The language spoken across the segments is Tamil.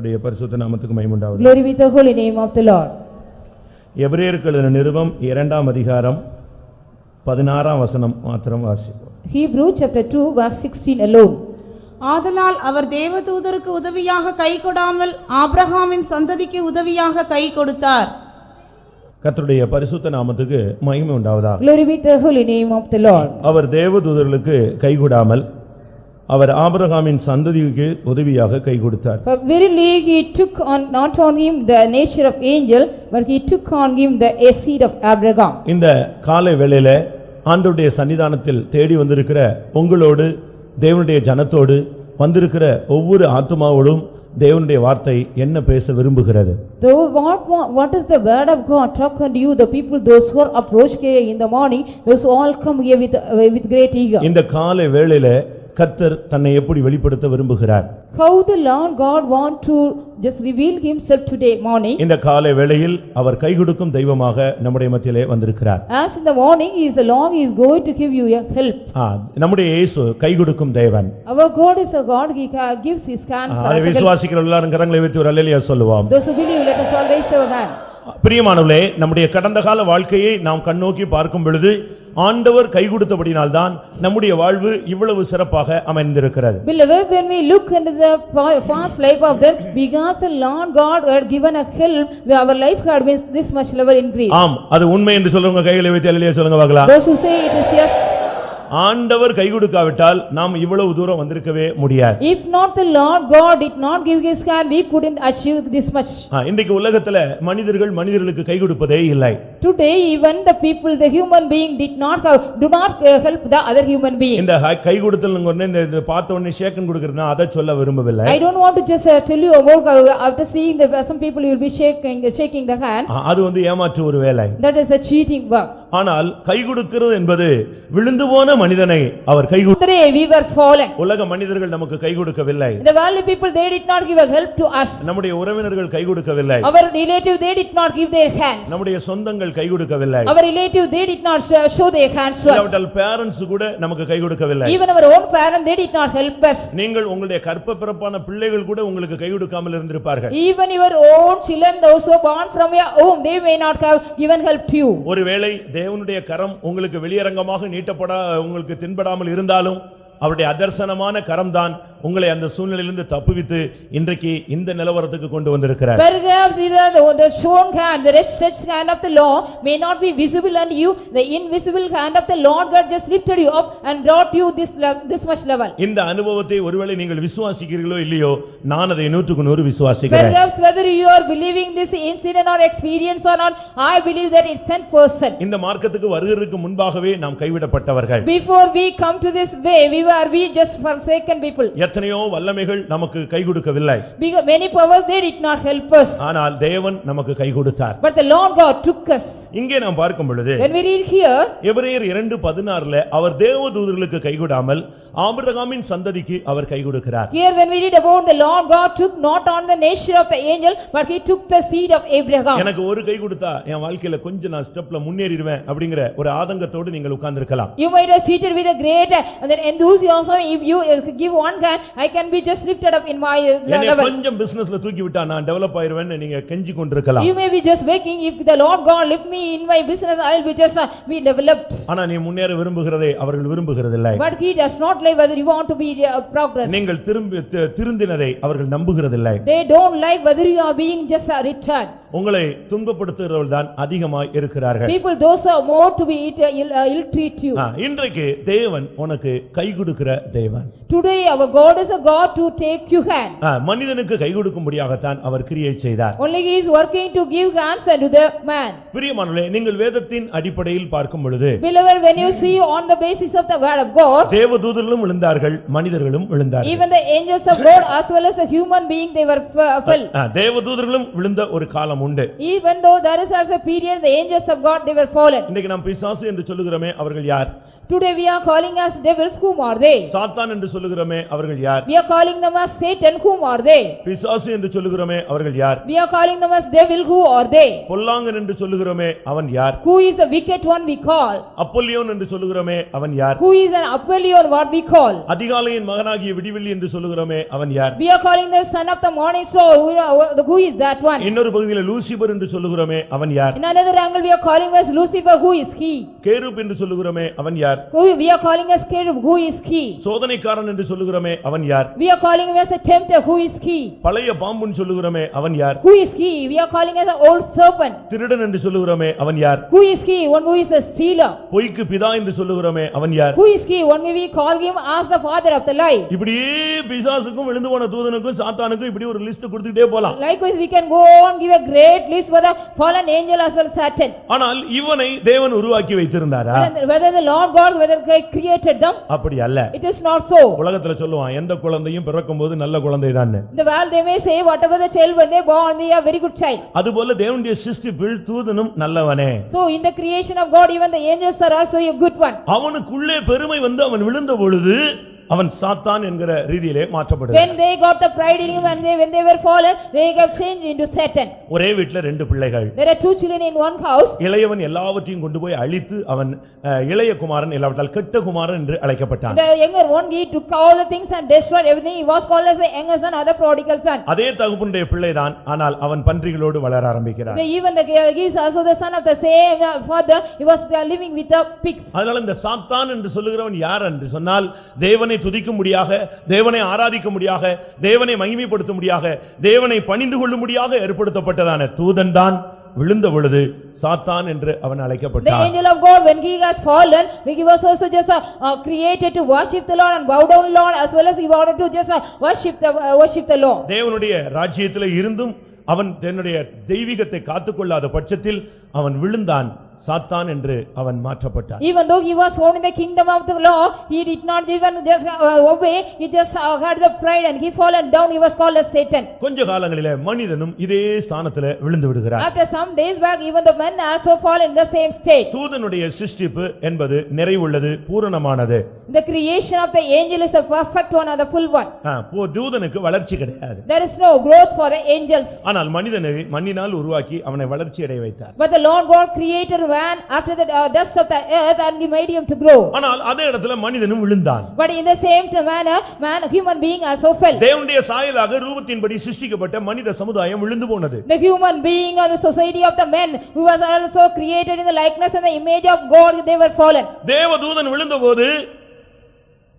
கர்த்தருடைய பரிசுத்த நாமத்துக்கு மகிமுண்டாவது Glory be to the holy name of the Lord. எபிரேயருக்கு எழுதின நிருபம் இரண்டாம் அதிகாரம் பதினாறாம் வசனம் மாத்திரம் வாசிப்போம் Hebrew chapter 2 verse 16 alone. ஆதலால் அவர் தேவதூதருக்கு உதவியாக கை கொடாமல் ஆபிரகாமின் சந்ததிக்கு உதவியாக கை கொடுத்தார் கர்த்தருடைய பரிசுத்த நாமத்துக்கு மகிமை உண்டாவதா Glory be to the holy name of the Lord. அவர் தேவதூதர்களுக்கு கைகூடாமல் அவர் ஆபிரகாமின் சந்ததிக்கு உதவியாக கை கொடுத்தார் For verily he took on not on him the nature of angel, but he took on him the seed of Abraham. இந்த காலை வேளையில ஆண்டவருடைய சன்னிதானத்தில் தேடி வந்திருக்கிற உங்களோடு தேவனுடைய ஜனத்தோடு வந்திருக்கிற ஒவ்வொரு ஆத்மாவோடும் தேவனுடைய வார்த்தை என்ன பேச விரும்புகிறது Though what, what is the word of God talk unto you, the people, those who are approached here in the morning, those all come here with, with great eager. இந்த காலை வேளையில கத்தர் தன்னை எப்படி வெளிப்படுத்த விரும்புகிறார் How the Lord God want to just reveal himself today morning. இந்த காலை வேளையில் அவர் கை கொடுக்கும் தெய்வமாக நம்முடைய மத்தியிலே வந்திருக்கிறார் As in the morning, he is the Lord, he is going to give you a help. நம்முடைய இயேசு கை கொடுக்கும் தேவன் Our God is a God, he gives his hand அதை. விசுவாசிக்கிற எல்லாரும் கரங்களை வைத்து ஒரு அல்லேலியா சொல்லுவோம் Those who believe, let us all raise our hand. பிரியமானவர்களே நம்முடைய கடந்த கால வாழ்க்கையை நாம் கண்ணோக்கி பார்க்கும் பொழுது ஆண்டவர் கை கொடுத்தபடினால்தான் நம்முடைய வாழ்வு இவ்வளவு சிறப்பாக அமைந்திருக்கிறது Beloved, when we look into the past life of them, because the Lord God had given a help, our life had been this much level increase. ஆம் அது உண்மை என்று சொல்லுங்க கைகளை வைத்து அல்லேலியா சொல்லுங்க பார்க்கலாம் Those who say it is yes, ஆண்டவர் கை கொடுக்காவிட்டால் நாம் இவ்வளவு தூரம் வந்திருக்கவே முடியாது if not the Lord God did not give his hand, we couldn't achieve this much. ஆ, இன்றைக்கு உலகத்துல மனிதர்கள் மனிதர்களுக்கு கை கொடுப்பதே இல்லை Today, even the people, the human being did not, have- do not uh, help the other human being. இந்த கை கொடுத்தல் உடனே இந்த பார்த்த உடனே ஷேக்கன் கொடுக்கறதுனா அதை சொல்ல விரும்பவில்லை I don't want to just uh, tell you about, uh, after seeing the, some people will be shaking, shaking the hands, ஆ, அது வந்து ஏமாற்று ஒரு வேலை that is a cheating work. ஆனால் கை கொடுக்கிறது என்பது விழுந்து போன மனிதனை அவர் கை கொடு- Today, we were fallen. உலக மனிதர்கள் நமக்கு கை கொடுக்கவில்லை The worldly people, they did not give a help to us. நம்முடைய உறவினர்கள் கை கொடுக்கவில்லை Our relative, they did not give their hands. நம்முடைய சொந்தங்கள் கை கொடுக்கவில்லை Our relative, they did not show show their hands to us. இல்லாவிட்டால் பேரண்ட்ஸ் கூட நமக்கு கை கொடுக்கவில்லை Even our own parents, they did not help us. நீங்கள் உங்களுடைய கற்ப பிறப்பான பிள்ளைகள் கூட உங்களுக்கு கை கொடுக்காமல் இருந்திருப்பார்கள் Even your own children, those who are born from your home, they may not have given help to you. ஒருவேளை தேவனுடைய கரம் உங்களுக்கு வெளியரங்கமாக நீட்டப்பட உங்களுக்கு தென்படாமல் இருந்தாலும் அவருடைய அதர்சனமான கரம்தான். உங்களை அந்த சூழ்நிலையிலிருந்து தப்புவித்து இன்றைக்கு இந்த நிலவரத்துக்கு கொண்டு வந்திருக்கிறார் Perhaps either the the shown hand, the stretched hand of the law may not be visible unto you, the invisible hand of the Lord God just lifted you up and brought you this this much level. இந்த அனுபவத்தை ஒருவேளை நீங்கள் விசுவாசிக்கிறீர்களோ இல்லையோ நான் அதை நூற்றுக்கு நூறு விசுவாசிக்கிறேன் Perhaps whether you are believing this incident or experience or not, I believe that it's sent person. இந்த மார்க்கத்துக்கு வருகிறதுக்கு முன்பாகவே நாம் கைவிடப்பட்டவர்கள் Before we come to this way, we were, we just forsaken people. எத்தனையோ வல்லமைகள் நமக்கு கை கொடுக்கவில்லை Because many powers, they did not help us. ஆனால் தேவன் நமக்கு கை கொடுத்தார் But the Lord God took us. இங்கே நாம் பார்க்கும் பொழுது When we read here, எபிரேயர் இரண்டு பதினாறுல அவர் தேவதூதர்களுக்கு கை கொடாமல் ஆபிரகாமின் சந்ததிக்கு அவர் கை கொடுக்கிறார் here when we read about the Lord God took not on the nature of the angel, but he took the seed of Abraham. எனக்கு ஒரு கை கொடுத்தா என் வாழ்க்கையில கொஞ்சம் நான் ஸ்டெப்ல முன்னேறிடுவேன் அப்படிங்கிற ஒரு ஆதங்கத்தோடு நீங்கள் உட்கார்ந்திருக்கலாம் You might have seated with a great uh, and then enthusiasm, if you uh, give one hand, I can be just lifted up in my uh, என்னை level. கொஞ்சம் பிசினஸ்ல தூக்கி விட்டா நான் டெவலப் ஆயிருவேன்னு நீங்க கெஞ்சி கொண்டிருக்கலாம் You may be just waking, if the Lord God lift me in my business, I will be just uh, be developed. ஆனா நீ முன்னேற விரும்புகிறதை அவர்கள் விரும்புகிறதில்லை But he does not like whether you want to be uh, progress. நீங்கள் திரும்பி திருந்தினதை அவர்கள் நம்புகிறதில்லை They don't like whether you are being just a return. உங்களை துன்பப்படுத்துகிறவர்கள் தான் அதிகமாய் இருக்கிறார்கள் People, those are more to be ill, uh, ill treat you. இன்றைக்கு தேவன் உனக்கு கை கொடுக்கிற தேவன் Today our God is a God to take you hand. மனிதனுக்கு கை கொடுக்கும்படியாகத்தான் அவர் கிரியை செய்தார் Only he is working to give hands unto the man. பிரியமானவர்களே நீங்கள் வேதத்தின் அடிப்படையில் பார்க்கும் பொழுது Beloved, when you see on the basis of the word of God, தேவதூதர்களும் விழுந்தார்கள் மனிதர்களும் விழுந்தார்கள் even the angels of God as well as a human being, they were fell. தேவதூதர்களும் விழுந்த ஒரு காலம் உண்டு Even though there is also a period, the angels of God, they were fallen. இன்னைக்கு நாம் பிசாசு என்று சொல்லுகிறோமே அவர்கள் யார் Today we are calling as devils, whom are they? சாத்தான் என்று சொல்லுகிறோமே அவர்கள் யார் We are calling them as Satan, whom are they? பிசாசு என்று சொல்லுகிறோமே அவர்கள் யார் We are calling them as devil, who are they? பொல்லாங்கன் என்று சொல்லுகிறோமே அவன் யார் Who is the wicked one we call? அப்பொல்லியோன் என்று சொல்லுகிறோமே அவன் யார் Who is an Apollyon, what we call? அதிகாலையின் மகனாகிய விடிவெள்ளி என்று சொல்லுகிறோமே அவன் யார் We are calling the son of the morning star, who is that one? இன்னொரு பகுதியில் லூசிபர் என்று சொல்லுகிறோமே அவன் யார் In another angle, we are calling as Lucifer, who is he? கேருப் என்று சொல்லுகிறோமே அவன் யார் Who, we are calling as Cherub, who is he? சோதனைக்காரன் என்று சொல்லுகிறோமே அவன் யார் We are calling as a tempter, who is he? பழைய பாம்புன்னு சொல்லுகிறோமே அவன் யார் Who is he? We are calling as an old serpent. திருடன் என்று சொல்லுகிறோமே அவன் யார் Who is he? One who is a stealer. பொய்க்கு பிதா என்று சொல்லுகிறோமே அவன் யார் Who is he? One we call him as the father of the lie. இப்படியே பிசாசுக்கும் விழுந்து போன தூதனுக்கும் சாத்தானுக்கும் இப்படி ஒரு லிஸ்ட் கொடுத்துட்டே போலாம் Likewise, we can go on give a great list for the fallen angel as well as Satan. ஆனால் இவனை தேவன் உருவாக்கி வைத்திருந்தாரா Whether the Lord God, whether he created them, அப்படி அல்ல it is not so. உலகத்துல சொல்லுவான் எந்த குழந்தையும் பிறக்கும் போது நல்ல குழந்தை In the world, they may say whatever the child, when they born, they are very good child. அதுபோல தேவனுடைய சிருஷ்டிப்பில் தூதனும் நல்லவனே So in the creation of God, even the angels are also a good one. அவனுக்குள்ளே பெருமை வந்து அவன் விழுந்த பொழுது Allah'ı அவன் சாத்தான் என்கிற ரீதியிலே மாற்றப்படுகிறான் When they got the pride in him and they, when they were fallen, they got changed into Satan. ஒரே வீட்டுல ரெண்டு பிள்ளைகள் There are two children in one house. இளையவன் எல்லாவற்றையும் கொண்டு போய் அழித்து அவன் இளைய குமாரன் இல்லாவிட்டால் கெட்ட குமாரன் என்று அழைக்கப்பட்டான் The younger one, he took all the things and destroyed everything. He was called as the younger son or the prodigal son. அதே தகுப்புடைய பிள்ளைதான் ஆனால் அவன் பன்றிகளோடு வளர ஆரம்பிக்கிறான் Even the, he is also the son of the same uh, father. He was uh, living with the pigs. அதனால இந்த சாத்தான் என்று சொல்லுகிறவன் யார் என்று சொன்னால் தேவனை துதிக்கும்படியாக தேவனை ஆராதிக்கும்படியாக தேவனை மகிமைப்படுத்தும்படியாக தேவனை பணிந்து கொள்ளும்படியாக ஏற்படுத்தப்பட்டதான தூதன் தான் விழுந்த பொழுது சாத்தான் என்று அவன் The அழைக்கப்பட்டான் angel of God, when he has fallen, he was also just uh, uh, created to worship the Lord and bow down Lord as well as he wanted to just uh, worship the, uh, worship the Lord. தேவனுடைய ராஜ்யத்திலே இருந்தும் அவன் தன்னுடைய தெய்வீகத்தை காத்துக்கொள்ளாத பட்சத்தில் அவன் விழுந்தான் சாத்தான் என்று அவன் மாற்றப்பட்டான் Even though he was found in the kingdom of the law, he did not even just uh, obey, he just uh, had the pride and he fallen down, he was called as Satan. கொஞ்ச காலங்களிலே மனிதனும் இதே ஸ்தானத்திலே விழுந்து விடுகிறார் After some days back, even the men also fall in the same state. தூதனுடைய சிருஷ்டிப்பு என்பது நிறைவுள்ளது பூரணமானது The creation of the angel is a perfect one or the full one. போ- தூதனுக்கு வளர்ச்சி கிடையாது There is no growth for the angels. ஆனால் மனிதனை மண்ணினால் உருவாக்கி அவனை வளர்ச்சி அடைய வைத்தார் But the Lord God created man after the uh, dust of the earth and he made him to grow. ஆனால் அதே இடத்துல மனிதனும் விழுந்தான் But in the same manner, man, human being also fell. தேவனுடைய சாயலாக ரூபத்தின்படி சிருஷ்டிக்கப்பட்ட மனித சமுதாயம் விழுந்து போனது The human being or the society of the men who was also created in the likeness and the image of God, they were fallen. தேவதூதன் விழுந்தபோது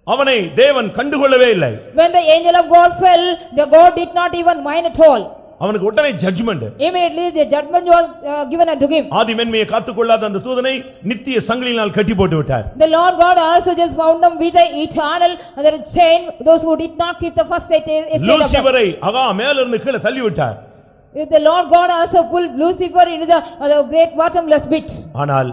அவனை தேவன் கண்டுகொள்ளவே இல்லை When the angel of God fell, the God did not even mind at all. அவனுக்கு உடனே judgment Immediately the judgment was uh, given unto him. ஆதி மென்மையை காத்துக்கொள்ளாத அந்த தூதனை நித்திய சங்கிலினால் கட்டி போட்டு விட்டார் The Lord God also just bound them with the eternal uh, the chain, those who did not keep the first state. லூசிபரை Agha மேல இருந்து கீழே தள்ளி விட்டார் The Lord God also pulled Lucifer into the uh, the great bottomless pit. ஆனால்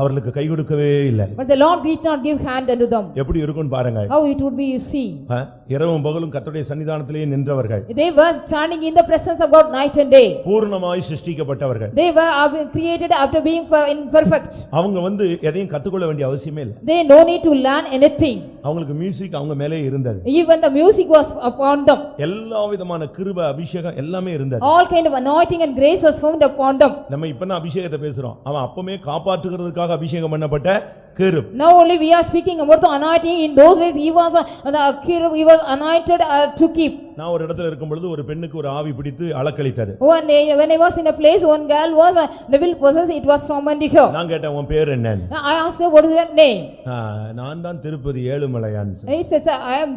அவர்களுக்கு கை கொடுக்கவே இல்லை But the Lord did not give hand unto them. எப்படி இருக்கும்னு பாருங்க How it would be, you see. ஆ, இரவும் பகலும் கர்த்தருடைய சன்னிதானத்திலேயே நின்றவர்கள் They were standing in the presence of God night and day. பூர்ணமாய் சிருஷ்டிக்கப்பட்டவர்கள் They were uh, created after being per- imperfect. அவங்க வந்து எதையும் கத்துக்கொள்ள வேண்டிய அவசியமே இல்லை They no need to learn anything. அவங்களுக்கு மியூசிக் அவங்க மேலே இருந்தது Even the music was upon them. எல்லா விதமான கிருப அபிஷேகம் எல்லாமே இருந்தது All kind of anointing and grace was found upon them. நம்ம இப்ப அபிஷேகத்தை பேசுறோம் அவன் அப்பமே காப்பாற்றுகிறதுக்காக அபிஷேகம் பண்ணப்பட்ட கிருப் Now only we are speaking about the anointing. In those days, he was, uh, the cherub- he was anointed uh, to keep. நான் ஒரு இடத்துல இருக்கும் பொழுது ஒரு பெண்ணுக்கு ஒரு ஆவி பிடித்து அளக்களித்தது One day, when I was in a place, one girl was a devil possessed, it was tormenting her. நான் கேட்டேன் உன் பேர் என்னன்னு I asked her, what is your name? நான் தான் திருப்பதி ஏழுமலையான்னு சொன்னேன் He says, I am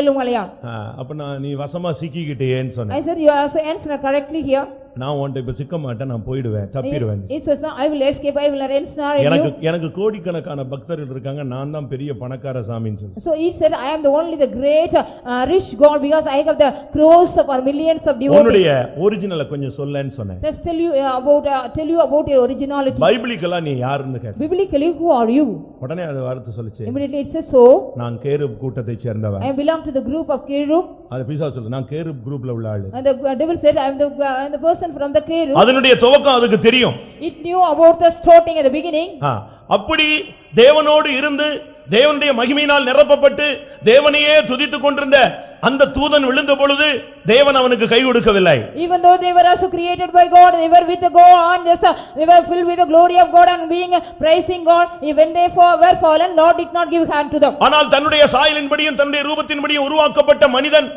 Elumalayan. ஆ, அப்ப நான் நீ வசமா சிக்கிக்கிட்டேன்னு I சொன்னேன் said, you are also answered correctly here. நான் உன்கிட்ட இப்ப சிக்க மாட்டேன் நான் போயிடுவேன் தப்பிடுவேன் he says, I will escape, I will not ensnare in எனக்கு. எனக்கு கோடிக்கணக்கான பக்தர்கள் இருக்காங்க நான் தான் பெரிய பணக்கார சாமின்னு சொல்லி So he said, I am the only the great uh, rich God because I calling of the crores of or millions of devotees. உன்னுடைய ஒரிஜினலை கொஞ்சம் சொல்லன்னு சொன்னேன் Just tell you uh, about, uh, tell you about your originality. பைபிளிக்கெல்லாம் நீ யாருன்னு கேட்ட Biblically, who are you? உடனே அது வார்த்தை சொல்லுச்சு Immediately it says so. நான் கேருப் கூட்டத்தை சேர்ந்தவன் I belong to the group of Kerub. அது பிசா சொல்லு நான் கேருப் குரூப்ல உள்ள ஆளு And the uh, devil said, I am the, I am the person from the Kerub. அதனுடைய துவக்கம் அதுக்கு தெரியும் It knew about the starting at the beginning. ஆ, அப்படி தேவனோடு இருந்து தேவனுடைய மகிமையினால் நிரப்பப்பட்டு தேவனையே துதித்துக் கொண்டிருந்த அந்த தூதன் விழுந்த பொழுது தேவன் அவனுக்கு கை கொடுக்கவில்லை Even though they were also created by God, they were with the God, yes, uh, they were filled with the glory of God and being uh, praising God. When they fa- were fallen, Lord did not give hand to them. ஆனால் தன்னுடைய சாயலின்படியும் தன்னுடைய ரூபத்தின்படியும் உருவாக்கப்பட்ட மனிதன்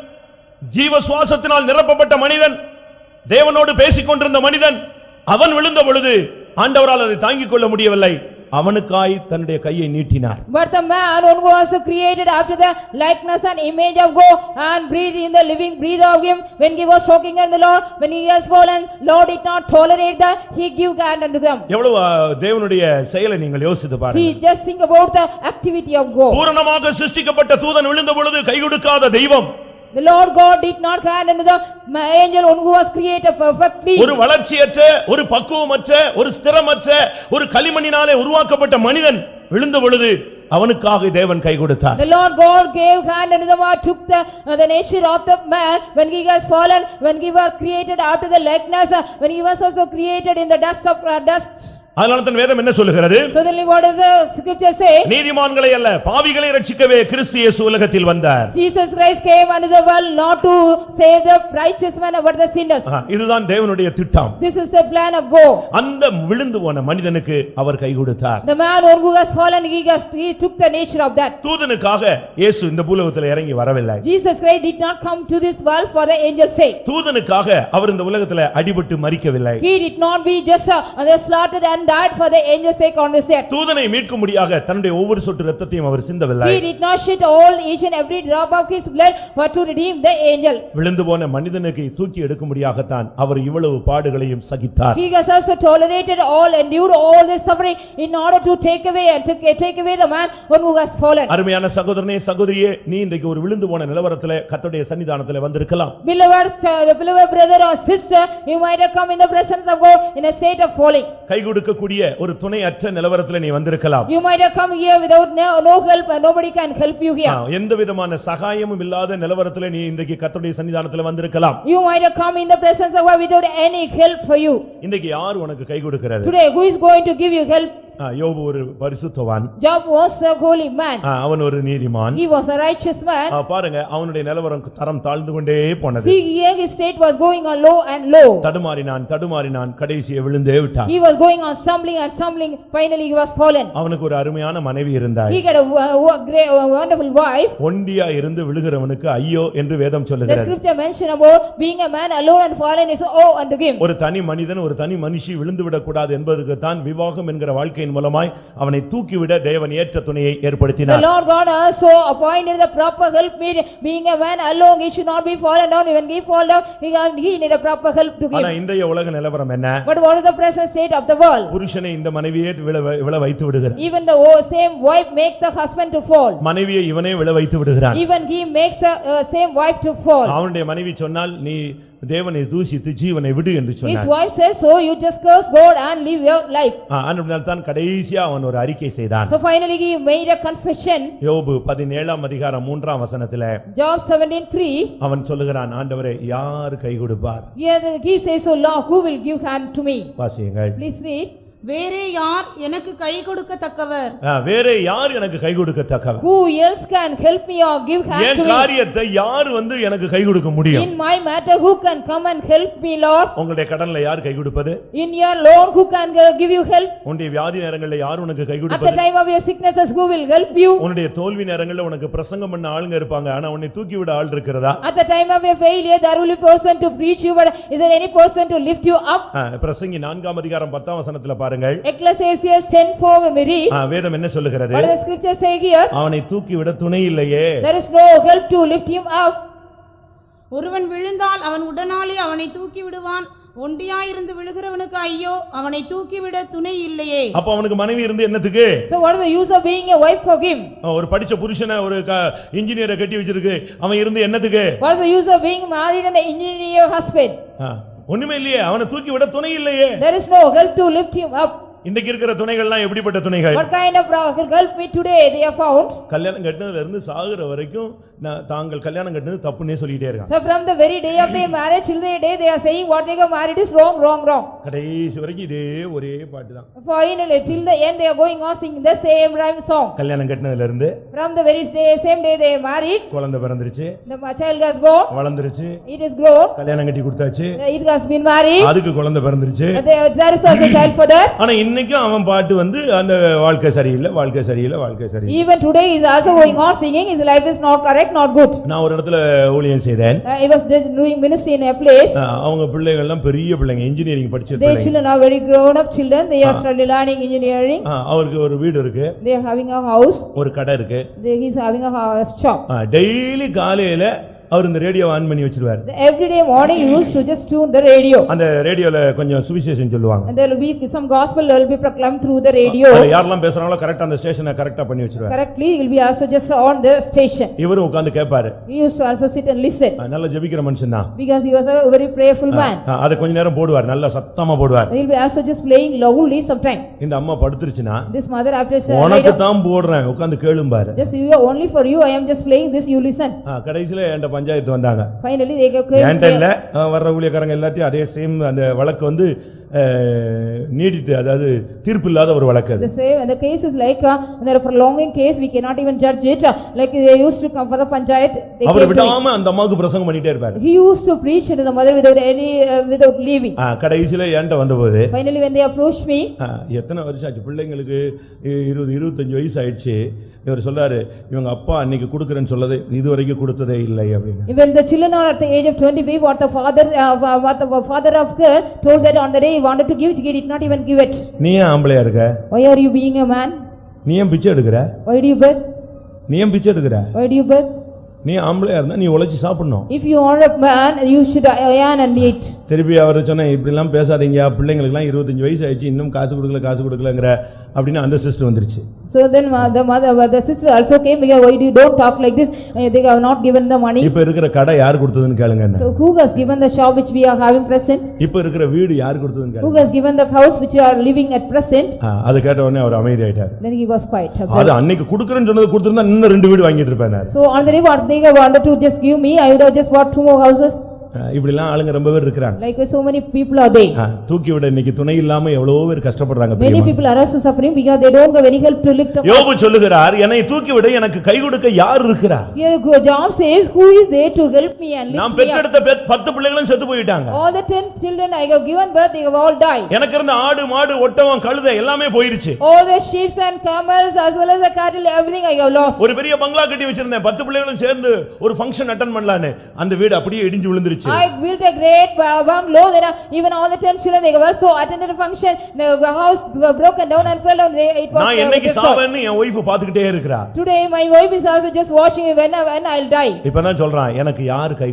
ஜீவ சுவாசத்தினால் நிரப்பப்பட்ட மனிதன் தேவனோடு பேசிக் கொண்டிருந்த மனிதன் அவன் விழுந்த பொழுது ஆண்டவரால் அதை தாங்கிக் கொள்ள முடியவில்லை அவனுக்காய் தன்னுடைய கையை நீட்டினார் But the man who was created after the likeness and image of God and breathed in the living breath of him, when he was choking in the Lord, when he has fallen, Lord did not tolerate that, he gave hand unto them. எவ்வளவு தேவனுடைய செயலை நீங்கள் யோசித்து பாருங்க See, just think about the activity of God. பூரணமாக சிருஷ்டிக்கப்பட்ட தூதன் விழுந்த பொழுது கை கொடுக்காத தெய்வம் The Lord God did not the ma- angel who was created perfectly. ஒரு வளர்ச்சியற்ற ஒரு பக்குவமற்ற ஒரு ஸ்திரமற்ற ஒரு களிமண்ணினாலே உருவாக்கப்பட்ட மனிதன் விழுந்த பொழுது அவனுக்காக தேவன் கை கொடுத்தார் The Lord God gave hand unto the man, took the, uh, the nature of the man, when he has fallen, when he was created after the likeness, uh, when he was also created in the dust of, uh, dust. அதனால தன் வேதம் என்ன சொல்லுகிறது So then what does the scripture say? நீதிமான்களை அல்ல பாவிகளை ரட்சிக்கவே கிறிஸ்து இயேசு உலகத்தில் வந்தார் Jesus Christ came unto the world not to save the righteous man but the sinners. ஆ, இதுதான் தேவனுடைய திட்டம் This is the plan of God. அந்த விழுந்து போன மனிதனுக்கு அவர் கை கொடுத்தார் The man who has fallen, he has, he took the nature of that. தூதனுக்காக இயேசு இந்த பூலகத்தில் இறங்கி வரவில்லை Jesus Christ did not come to this world for the angel's sake. தூதனுக்காக அவர் இந்த உலகத்தில் அடிபட்டு மறிக்கவில்லை He did not be just uh, slaughtered and died for the angel's sake on this earth. தூதனை மீட்கும்படியாக தன்னுடைய ஒவ்வொரு சொட்டு ரத்தத்தையும் அவர் சிந்தவில்லை He did not shed all each and every drop of his blood for to redeem the angel. விழுந்து போன மனிதனுக்கு தூக்கி எடுக்கும்படியாகத்தான் அவர் இவ்வளவு பாடுகளையும் சகித்தார் He has also tolerated all, endured all this suffering in order to take away and to take away the man who has fallen. அருமையான சகோதரனே சகோதரியே நீ இன்றைக்கு ஒரு விழுந்து போன நிலவரத்திலே கர்த்தருடைய சன்னிதானத்திலே வந்திருக்கலாம் Beloved, uh, the beloved brother or sister, you might have come in the presence of God in a state of falling. கை கொடுக்கக்கூடிய ஒரு துணையற்ற நிலவரத்திலே நீ வந்திருக்கலாம் You might have come here without no no help and nobody can help you here. எந்த விதமான சகாயமும் இல்லாத நிலவரத்திலே நீ இன்றைக்கு கர்த்தருடைய சன்னிதானத்திலே வந்திருக்கலாம் You might have come in the presence of God without any help for you. இன்றைக்கு யார் உனக்கு கை கொடுக்கிறது Today, who is going to give you help? யோபு ஒரு பரிசுத்தவான் Job was a holy man. ஆ, அவன் ஒரு நீதிமான் He was a righteous man. ஆ, பாருங்க அவனுடைய நிலவரம் தரம் தாழ்ந்து கொண்டே போனது See, here his state was going on low and low. தடுமாறினான் தடுமாறினான் கடைசியை விழுந்தே விட்டான் He was going on stumbling and stumbling, finally he was fallen. அவனுக்கு ஒரு அருமையான மனைவி இருந்தார் He got a wo- wo- great, a wonderful wife. ஒண்டியா இருந்து விழுகிறவனுக்கு ஐயோ என்று வேதம் The சொல்லுகிறது scripture mention about being a man alone and fallen is oh unto him. ஒரு தனி மனிதன் ஒரு தனி மனுஷி விழுந்து விடக்கூடாது என்பதற்கு தான் விவாகம் என்கிற வாழ்க்கையின் மூலமாய் அவனை தூக்கிவிட தேவன் ஏற்ற துணையை The ஏற்படுத்தினார் Lord God also appointed the proper help me, being a man alone, he should not be fallen down, when he fall down, he has- he need a proper help to ஆனா give. இன்றைய உலக நிலவரம் என்ன But what is the present state of the world? புருஷனை இந்த மனைவியே விழ வைத்து விடுகிறார் Even the o- same wife makes the husband to fall. மனைவியை இவனே விழ வைத்து விடுகிறான் Even he makes the uh, same wife to fall. அவனுடைய மனைவி சொன்னால் நீ தேவனை தூஷித்து ஜீவனை விடு என்று His சொன்னார் wife says, so you just curse God and live your life. அதனால் தான் கடைசியா அவன் ஒரு அறிக்கை செய்தான் So finally he made a confession, யோபு பதினேழாம் அதிகாரம் மூன்றாம் வசனத்திலே Job seventeen three. அவன் சொல்லுகிறான் ஆண்டவரே யார் கை கொடுப்பார் Here he says, so Lord, who will give hand to me? வாசியுங்கள் Please read. வேறே யார் எனக்கு கை கொடுக்கத்தக்கவர் வேற யார் எனக்கு கை கொடுக்கத்தக்கவன் Who else can help me or give hand N to me? காரியத்தை யார் வந்து எனக்கு கை கொடுக்க முடியும் In my matter, who can come and help me, Lord? உங்களுடைய கடன்ல யார் கை கொடுப்பது In your loan, who can uh, give you help? உன்னுடைய வியாதி நேரங்கள்ல யார் உனக்கு கை At the கொடுப்பது time of your sicknesses, who will help you? உன்னுடைய தோல்வி நேரங்கள்ல உனக்கு பிரசங்கம் பண்ண ஆளுங்க இருப்பாங்க ஆனா உன்னை தூக்கி விட ஆள் இருக்கிறதா At the time of your failure, there will be person to preach you, but is there any person to lift you up? பிரசங்கி நான்காம் அதிகாரம் பத்தாம் வசனத்துல பாருங்கள் we read. வேதம் என்ன சொல்லுகிறது What does the scripture say here? அவனை தூக்கி விட துணை இல்லையே There is no help to lift him up. ஒருவன் விழுந்தால் அவன் உடனாலே அவனை தூக்கி விடுவான் ஒண்டியாயிருந்து விழுகிறவனுக்கு ஐயோ அவனை தூக்கிவிட துணை இல்லையே அப்ப அவனுக்கு மனைவி இருந்து என்னத்துக்கு So what is the use of being a wife for him? ஒரு படிச்ச புருஷனை ஒரு இன்ஜினியரை கட்டி வச்சிருக்கு அவன் இருந்து என்னத்துக்கு What is the use of being married and an engineer husband? ஒண்ணுமே இல்லையே அவனை தூக்கி விட துணை இல்லையே There is no help to lift him up. இன்னைக்கு இருக்கிற துணைகள்லாம் எப்படிப்பட்ட துணைகள் What kind of uh, me today they are found? கல்யாணம் கட்டினதுல இருந்து சாகுற வரைக்கும் தாங்கள் கல்யாணம் கட்டினது தப்புன்னே சொல்லிட்டே இருக்கான் So from the very day of their marriage till the day they are saying what they got married is wrong, wrong, wrong. கடைசி வரைக்கும் இதே ஒரே பாட்டு தான் Finally, till the end they are going on singing the same rhyme song. கல்யாணம் கட்டினதுல இருந்து From the very day, same day they are married, குழந்தை பிறந்துருச்சு the child has born, வளர்ந்துருச்சு it is grown, கல்யாணம் கட்டி கொடுத்தாச்சு it has been married, அதுக்கு குழந்தை பிறந்துருச்சு there is also a child for that. ஆனா இன்னைக்கும் அவன் பாட்டு வந்து அந்த வாழ்க்கை சரியில்லை வாழ்க்கை சரியில்லை வாழ்க்கை சரியில்லை Even today he is also going on singing, his life is not correct, not good. நான் ஒரு இடத்துல ஊழியம் செய்தேன் Uh, He was doing ministry in a place, அவங்க பிள்ளைகள் எல்லாம் பெரிய பிள்ளைங்க இன்ஜினியரிங் படிச்ச their பிள்ளைங்க children are very grown up children, they are studying learning engineering, அவருக்கு ஒரு வீடு இருக்கு they are having a house, ஒரு கடை இருக்கு they- he is having a shop. Daily காலையில அவர் இந்த ரேடியோ ஆன் பண்ணி வச்சிருவாரு Every day morning he used to just tune the radio. அந்த ரேடியோல கொஞ்சம் சுவிசேஷம் சொல்லுவாங்க And there will be some gospel will be proclaimed through the radio. அதுல யாரெல்லாம் பேசுறாங்களோ கரெக்டா அந்த ஸ்டேஷனை கரெக்டா பண்ணி வச்சிருவாரு Correctly, he will be also just on the station. இவரும் உட்கார்ந்து கேட்பாரு He used to also sit and listen ஆ, நல்லா ஜெபிக்கிற மனுஷன் தான் because he was a very prayerful man. அதை கொஞ்ச நேரம் போடுவார் நல்லா சத்தமா போடுவார் He will be also just playing loudly sometime. இந்த அம்மா படுத்துருச்சுன்னா This mother after she உனக்கு தான் போடுறேன் உட்கார்ந்து கேளும்பாரு just you are only for you, I am just playing this, you listen. ஆ, கடைசியில என்கிட்ட பஞ்சாயத்து வந்தாங்க. இல்ல வர்ற ஊழியக்காரங்க எல்லாத்தையும் அதே சேம் அந்த வழக்கு வந்து நீடித்து அதாவது தீர்ப்பு இல்லாத ஒரு வழக்கு அது The same, and the case is like, uh, when there are prolonging case, we cannot even judge it, uh, like they used to come for the panchayat. they our came to it. விடாம அந்த அம்மாவுக்கு பிரசங்கம் பண்ணிட்டே இருப்பாரு He used to preach to the mother without any, uh, without leaving. ஆ, கடைசியில என்கிட்ட வந்தபோது Finally, when they approached me, ஆ, எத்தனை வருஷம் ஆச்சு பிள்ளைங்களுக்கு இ- இருபது இருபத்தஞ்சு வயசு ஆயிடுச்சு இவர் சொல்றாரு இவங்க அப்பா அன்னைக்கு கொடுக்குறேன்னு சொல்லது இது வரைக்கும் கொடுத்ததே இல்லை அப்படின்னு when the children are at the age of twenty-five, what the father, uh, what the father of girl told that on the day he wanted to give, he did not even give it. நீ ஏன் ஆம்பளையா இருக்க Why are you being a man? நீ ஏன் பிச்சை எடுக்கிற Why do you beg? நீ ஏன் பிச்சை எடுக்கிற Why do you beg? நீ ஆம்பளையா இருந்தா நீ உழைச்சு சாப்பிடணும் If you are a man, you should earn and eat. திருப்பி அவர் சொன்னேன் இப்படி எல்லாம் பேசாதீங்க பிள்ளைங்களுக்குலாம் இருபத்தஞ்சு வயசு ஆயிடுச்சு இன்னும் காசு கொடுக்கல காசு கொடுக்கலங்கிற அப்படின்னு அந்த சிஸ்டர் வந்துருச்சு So then uh, the mother, uh, the sister also came, because why do you don't talk like this? Uh, They have not given the money. இப்ப இருக்கிற கடை யார் கொடுத்ததுன்னு கேளுங்க So who has given the shop which we are having present? இப்ப இருக்கிற வீடு யார் கொடுத்ததுன்னு Who கேளுங்க has given the house which you are living at present? அது கேட்ட உடனே அவர் அமைதி ஆயிட்டார் Then he was quiet. அது அன்னைக்கு கொடுக்குறேன்னு சொன்னது கொடுத்திருந்தா இன்னும் ரெண்டு வீடு வாங்கிட்டு இருப்பேன். So on the day what they have wanted to just give me, I would have just bought two more houses. ஆ, இப்படிலாம் ஆளுங்க ரொம்ப பேர் இருக்கிறாங்க Like so many people are there. ஆ, தூக்கி விட இன்னைக்கு துணை இல்லாம எவ்வளவோ பேர் கஷ்டப்படுறாங்க Many தெரியுமா? people are also suffering because they don't have any help to lift up. யோபு சொல்லுகிறார் என்னை தூக்கி விட எனக்கு கை கொடுக்க யார் இருக்கிறார் Here Job says, who is there to help me and நான் lift me up? பெற்றெடுத்த பெத்- பத்து பிள்ளைகளும் செத்து போயிட்டாங்க All the ten children I have given birth, they have all died. எனக்கு இருந்த ஆடு மாடு ஒட்டகம் கழுதை எல்லாமே போயிருச்சு All the sheep and camels as well as the cattle, everything I have lost. ஒரு பெரிய பங்களா கட்டி வச்சிருந்தேன் பத்து பிள்ளைகளும் சேர்ந்து ஒரு ஃபங்க்ஷன் அட்டன் பண்ணலான்னு அந்த வீடு அப்படியே இடிஞ்சு விழுந்துருச்சு I built a great bungalow, then uh, even all the ten children, they were so attended a function, the house were broken down and fell down, They- it was. நான் uh, என்னைக்கு. சாவேன்னு என் ஒய்ஃப் பாத்துக்கிட்டே இருக்கிறா Today my wife is also just watching me when I- when I'll die. இப்பதான் சொல்றான் எனக்கு யார் கை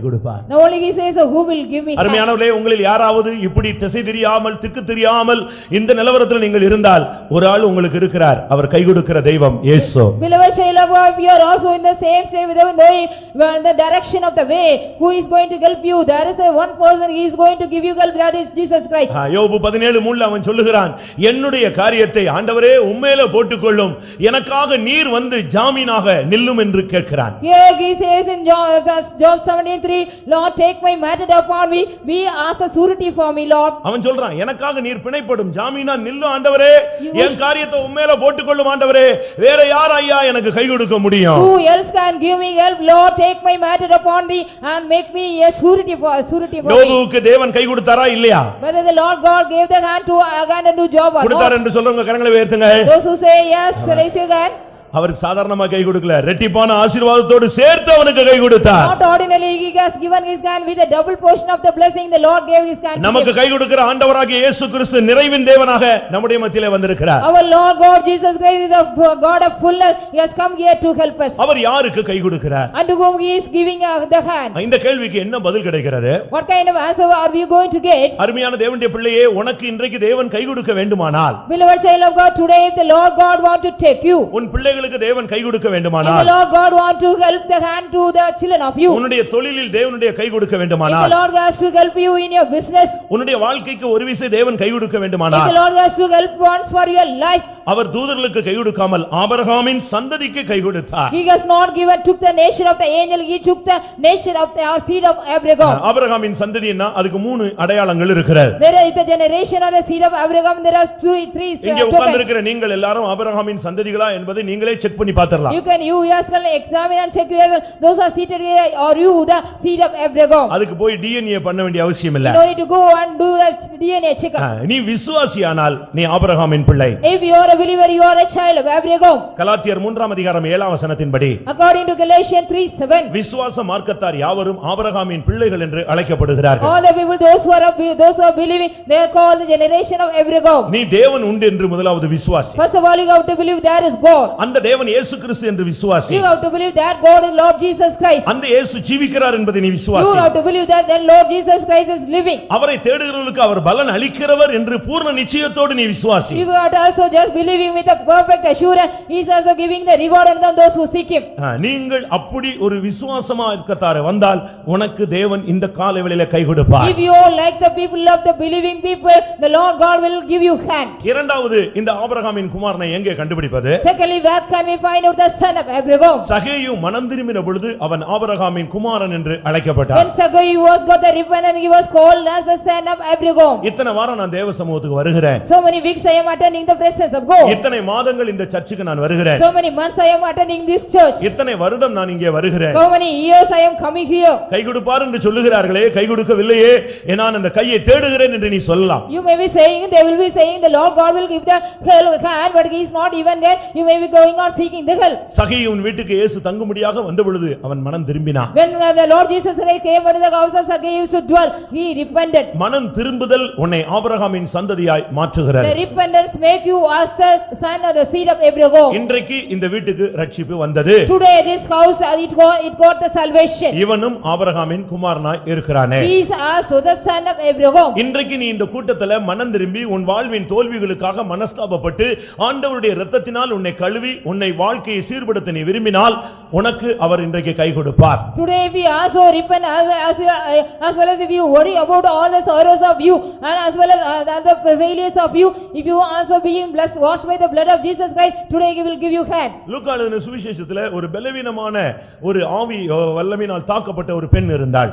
Now only he says, "So who will give me hand?" அருமையானவர்களே உங்களில் யாராவது இப்படி திசை தெரியாமல் திக்கு தெரியாமல் இந்த நிலவரத்தில் நீங்கள் இருந்தால் ஒரு ஆள் உங்களுக்கு இருக்கிறார் அவர் கை கொடுக்கிற தெய்வம் இயேசு Beloved of God, you are also in the same state without knowing where the direction of the way, who is going to help you? There is a one person, he is going to give you help, that is Jesus Christ. ஆ, யோபு பதினேழு மூணுல அவன் சொல்லுகிறான் என்னுடைய காரியத்தை ஆண்டவரே உம்மேல போட்டுக்கொள்ளும் எனக்காக நீர் வந்து ஜாமீனாக நில்லும் என்று கேட்கிறான் Here he says in Job that's Job seventeen three, Lord, take my matter upon me, be as a surety for me, Lord. அவன் சொல்றான் எனக்காக நீர் பிணைப்படும் ஜாமீனா நில்லும் ஆண்டவரே என் காரியத்தை உம்மேல போட்டுக்கொள்ளும் ஆண்டவரே வேற யார் ஐயா எனக்கு கை கொடுக்க முடியும் Who else can give me help? Lord, take my matter upon thee and make me a surety for, surety for. யோபுவுக்கு தேவன் கை கொடுத்தாரா இல்லையா Whether the Lord God gave the hand to Agan and to Job or கொடுத்தார். என்று சொல்றவங்க கரங்களை உயர்த்துங்க Those who say yes, raise your hand. அவருக்கு சாதாரணமா கை கொடுக்கல ரெட்டிப்பான ஆசீர்வாதத்தோடு சேர்த்து அவனுக்கு கை கொடுத்தார் Not ordinarily, he has given his hand with a double portion of the blessing, the Lord gave his hand to நமக்கு. கை கொடுக்கிற ஆண்டவராகிய இயேசு கிறிஸ்து நிறைவின் தேவனாக நம்முடைய மத்தியிலே வந்திருக்கிறார் Our Lord God Jesus Christ is a God of fullness, he has come here to help us. அவர் யாருக்கு கை கொடுக்கிறார் Unto whom he is giving uh, the hand. இந்த கேள்விக்கு என்ன பதில் கிடைக்கிறது What kind of answer are we going to get? அருமையான தேவனுடைய பிள்ளையே உனக்கு இன்றைக்கு தேவன் கை கொடுக்க வேண்டுமானால் Beloved child of God, today if the Lord God want to take you, உன் பிள்ளைகளுக்கு தேவன் கை கொடுக்க the வேண்டுமானால் Lord God want to help the hand to the children of you, உன்னுடைய தொழிலில் தேவனுடைய கை கொடுக்க the வேண்டுமானால் Lord has to help you in your business, உன்னுடைய வாழ்க்கைக்கு ஒரு விசை தேவன் கை கொடுக்க the வேண்டுமானால் Lord has to help once for your life, அவர் தூதர்களுக்கு கை கொடுக்காமல் ஆபரகாமின் சந்ததிக்கு கை கொடுத்தார் he has not given, took the nature of the angel, he took the nature of the uh, seed of Abraham. ஆபரகாமின் சந்ததின்னா அதுக்கு மூணு அடையாளங்கள் இருக்கிறது There is the generation of the seed of Abraham, there are three, three uh, இங்கே. உட்கார்ந்திருக்கிற நீங்கள் எல்லாரும் ஆபரகாமின் சந்ததிகளா என்பதை நீங்களே செக் பண்ணி பார்த்திடலாம் You can, you yourself examine and check yourself, those are seated here, or you the seed of Abraham. அதுக்கு போய் டிஎன்ஏ பண்ண வேண்டிய அவசியம் You இல்ல don't need to go and do the DNA ah, checkup. நீ விசுவாசியானால் நீ ஆபரகாமின் பிள்ளை If you are a believer, you are a child of Abraham. கலாத்தியர் மூன்றாம் அதிகாரம் ஏழாம் வசனத்தின்படி According to Galatians three seven. விசுவாச மார்க்கத்தார் யாவரும் ஆபரகாமின் பிள்ளைகள் என்று அழைக்கப்படுகிறார்கள் All the people, those who are, those who are believing, they are called the generation of Abraham. நீ தேவன் உண்டு என்று முதலாவது விசுவாசி First of all, you have to believe there is God. அந்த தேவன் இயேசு கிறிஸ்து என்று விசுவாசி You have to believe that God is Lord Jesus Christ. அந்த இயேசு ஜீவிக்கிறார் என்பதை நீ You விசுவாசி have to believe that then Lord Jesus Christ is living. அவரை தேடுகிறவர்களுக்கு அவர் பலன் அளிக்கிறவர் என்று பூர்ண நிச்சயத்தோடு நீ விசுவாசி You are also just believing with a perfect assurance, he is also giving the reward unto those who seek him. நீங்கள் அப்படி ஒரு விசுவாசமா இருக்கத்தார வந்தால் உனக்கு தேவன் இந்த காலவெளியில கை கொடுப்பார் If you are like the people of the believing people, the Lord God will give you hand. இரண்டாவது இந்த ஆபிரகாமின் குமாரனை எங்கே கண்டுபிடிப்பது Secondly, where can we find out the son of Abraham? சகேயு மனம் திரும்பின பொழுது அவன் ஆபிரகாமின் குமாரன் என்று அழைக்கப்பட்டான் When Sagai was got the repentance, he was called as the son of Abraham. இத்தனை வாரம் நான் தேவ சமூகத்துக்கு வருகிறேன் So many weeks I am attending the presence of God. இத்தனை மாதங்கள் இந்த சர்ச்சுக்கு நான் வருகிறேன் So many months I am attending this church. இத்தனை வருடம் நான் இங்கே வருகிறேன் So many years I am coming here. கை கொடுப்பார் என்று சொல்லுகிறார்களே கை கொடுக்கவில்லையே நான் அந்த கையை தேடுகிறேன் என்று நீ சொல்லலாம் You may be saying, they will be saying, the Lord God will give the help hand, but he is not even there. You may be going on seeking the help. சகையுன் வீட்டுக்கு இயேசு தங்கும்படியாக வந்த பொழுது அவன் மனம் திரும்பினான் When uh, the Lord Jesus Christ came into the house of Zacchaeus to dwell, he repented. மனம் திரும்புதல் உன்னை ஆபிரகாமின் சந்ததியாய் The மாற்றுகிறது repentance make you as the son of the seed of Abraham. இன்றைக்கு இந்த வீட்டுக்கு ரட்சிப்பு வந்தது Today this house, uh, it got, it got the salvation. இவனும் ஆபிரகாமின் குமாரனாய் இருக்கிறானே He is also the son of Abraham. இன்றைக்கு நீ இந்த கூட்டத்துல மனம் திரும்பி உன் வாழ்வின் தோல்விகளுக்காக மனஸ்தாபப்பட்டு ஆண்டவருடைய இரத்தத்தினால் உன்னை கழுவி உன்னை வாழ்க்கையை சீர்படுத்த நீ விரும்பினால் உனக்கு அவர் இன்றைக்கு கை கொடுப்பார் Today we also repent as, as, uh, as well as if you worry about all the sorrows of you and as well as uh, the failures of you, if you also being blessed, washed by the blood of Jesus Christ, today he will give you hand. லூக்கா எழுதின சுவிசேஷத்துல ஒரு பலவீனமான ஒரு ஆவி வல்லமையினால் தாக்கப்பட்ட ஒரு பெண் இருந்தாள்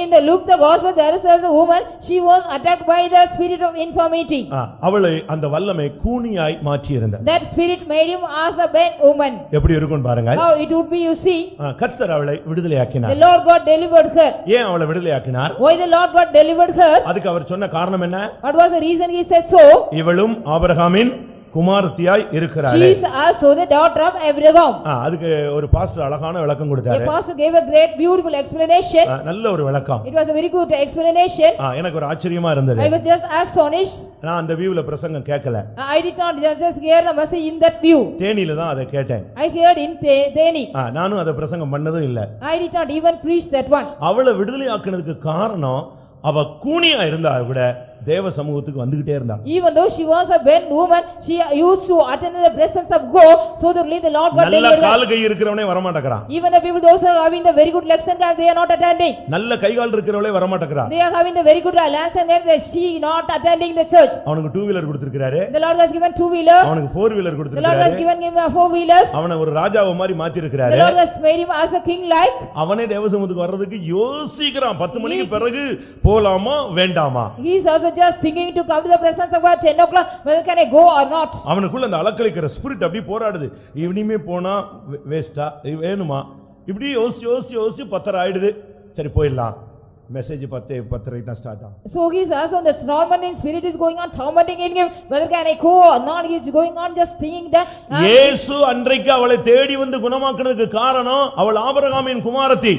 In the Luke, the gospel, there is a woman, she was attacked by the spirit of infirmity. அவளை அந்த வல்லமை கூனியாய் மாற்றி இருந்தார் That spirit made him as a bad woman. எப்படி இருக்கும் பாருங்க How it would be, you see, கர்த்தர் அவளை the விடுதலையாக்கினார் Lord God delivered her. ஏன் அவளை விடுதலையாக்கினார் Why the Lord God delivered her? அதுக்கு அவர் சொன்ன காரணம் என்ன What was the reason he said so? இவளும் ஆபிரகாமின் குமாரத்தியாய் She இருக்கிறாளே is also the daughter of Abraham. ஆ, அதுக்கு ஒரு பாஸ்டர் அழகான விளக்கம் A கொடுத்தாரு pastor gave a great beautiful explanation. ஆ, நல்ல ஒரு விளக்கம் It was a very good explanation. ஆ, எனக்கு ஒரு ஆச்சரியமா இருந்தது I was just astonished. நான் அந்த வியூல பிரசங்கம் கேட்கல I did not just just hear the message in that view. தேனியில தான் அதை கேட்டேன் I heard in Te- Theni. ஆ, நானும் அதை பிரசங்கம் பண்ணதும் இல்ல I did not even preach that one. அவளை விடுதலை ஆக்குனதுக்கு காரணம் அவ கூனியா இருந்தா கூட தேவ சமூகத்துக்கு வந்துகிட்டே இருந்தா Even though she was a bent woman, she used to attend the presence of God, so that only the Lord God நல்ல. கால் கை இருக்கிறவனே வரமாட்டேங்கிறான் Even the people, those are having the very good legs and they are not attending. நல்ல கை கால் இருக்கிறவளே வரமாட்டேங்கிறான் They are having the very good lands and they- she not attending the church. அவனுக்கு டூ வீலர் கொடுத்திருக்கிறாரு The Lord has given two wheeler, அவனுக்கு four wheeler the Lord has given him a four wheelers, அவனை ஒரு ராஜாவை மாதிரி மாத்தி the இருக்கிறாரு Lord has made him as a king like. அவனே தேவசமூகத்துக்கு வர்றதுக்கு யோசிக்கிறான் பத்து மணிக்கு பிறகு போலாமா வேண்டாமா He is also just thinking to come to the presence of God ten o'clock, whether can I go or not? அவனுக்குள்ள அந்த அலக்களிக்கிற ஸ்பிரிட் அப்படி போராடுது இவனிமே போனா வேஸ்டா வேணுமா இப்படி யோசிச்சு யோசிச்சு யோசிச்சு பத்தரை ஆயிடுது சரி போயிடலாம் மெசேஜ் பத்து பத்தரைக்கு தான் ஸ்டார்ட் ஆகும் So he says, when the tormenting spirit is going on, tormenting in him, whether can I go or not, he is going on just thinking that. and இயேசு அன்றைக்கு அவளை தேடி வந்து குணமாக்குனதுக்கு காரணம் அவள் ஆபிரகாமின் குமாரத்தி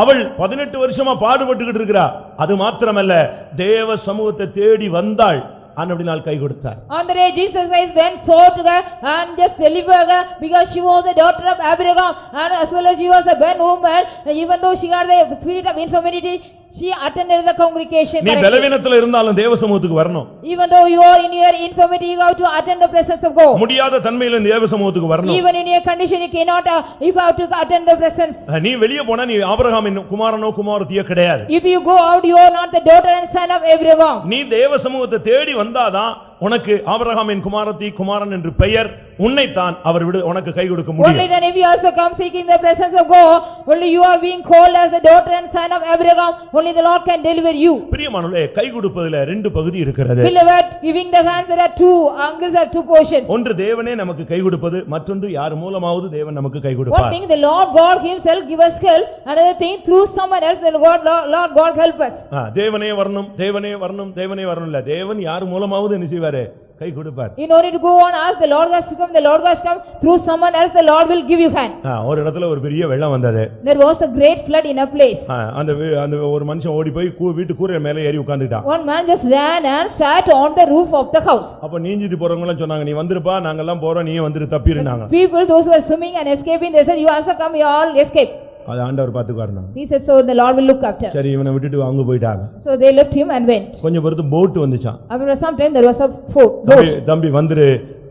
அவள் பதினெட்டு வருஷமா பாடுபட்டுக்கிட்டு இருக்கிறா அது மாத்திரமல்ல தேவ சமூகத்தை தேடி வந்தாள் அன்னபடினால் கை கொடுத்தார் On the day Jesus Christ went so to her and just delivered her because she was the daughter of Abraham and as well as she was a born woman, even though she had the spirit of infirmity, she attended the congregation நீ. பலவீனத்துல இருந்தாலும் தேவ சமூகத்துக்கு வரணும் Even though you are in your infirmity, you have to attend the presence of God. முடியாத தன்மையில தேவ சமூகத்துக்கு வரணும் Even in your condition, you cannot, uh, you have to attend the presence. நீ வெளியே போனா நீ ஆபிரகாமின் குமாரனோ குமாரத்தியோ கிடையாது If you go out, you are not the daughter and son of Abraham. நீ தேவ சமூகத்தை தேடி வந்தாதான் உனக்கு ஆபிரகாமின் குமாரத்தி குமாரன் என்று பெயர் உன்னைத்தான் அவர் விடு உனக்கு கை கொடுக்க Only முடியும் then if you also come seeking the presence of God, only you are being called as the daughter and son of Abraham, only the Lord can deliver you. பிரியமானவர்களே கை கொடுப்பதுல ரெண்டு பகுதி இருக்கிறது Beloved, giving the hands, there are two angles, are two portions. ஒன்று தேவனே நமக்கு கை கொடுப்பது மற்றொன்று யார் மூலமாவது தேவன் நமக்கு கை One கொடுப்பார் thing, the Lord God himself give us help, another thing, through someone else, the Lord, Lord God help us. தேவனே வரணும் தேவனே வரணும் தேவனே வரணும் இல்ல தேவன் யார் மூலமாவது என்ன செய்வாரு கை கொடுப்பார் In order to go on, ask, the Lord has to come, the Lord has come, through someone else, the Lord will give you hand. ஒரு இடத்துல ஒரு பெரிய வெள்ளம் வந்தது There was a great flood in a place. அந்த அந்த ஒரு மனுஷன் ஓடி போய் வீட்டு கூரை மேல ஏறி உட்கார்ந்துட்டான் One man just ran and sat on the roof of the house. அப்ப நீஞ்சிட்டு போறவங்க எல்லாம் சொன்னாங்க நீ வந்துருப்பா நாங்கெல்லாம் போறோம் நீ வந்துரு தப்பிருந்தாங்க People, those who were swimming and escaping, they said, you also come, you all escape. அது ஆண்டவர் பாத்துக்குவாருனாங்க He said, so the Lord will look after. சரி இவனை விட்டுட்டு அவங்க போயிட்டாங்க So they left him and went. கொஞ்சம் பொறுத்து போட் வந்துச்சான் After some time, there was a fo- தம்பி boat. தம்பி வந்துரு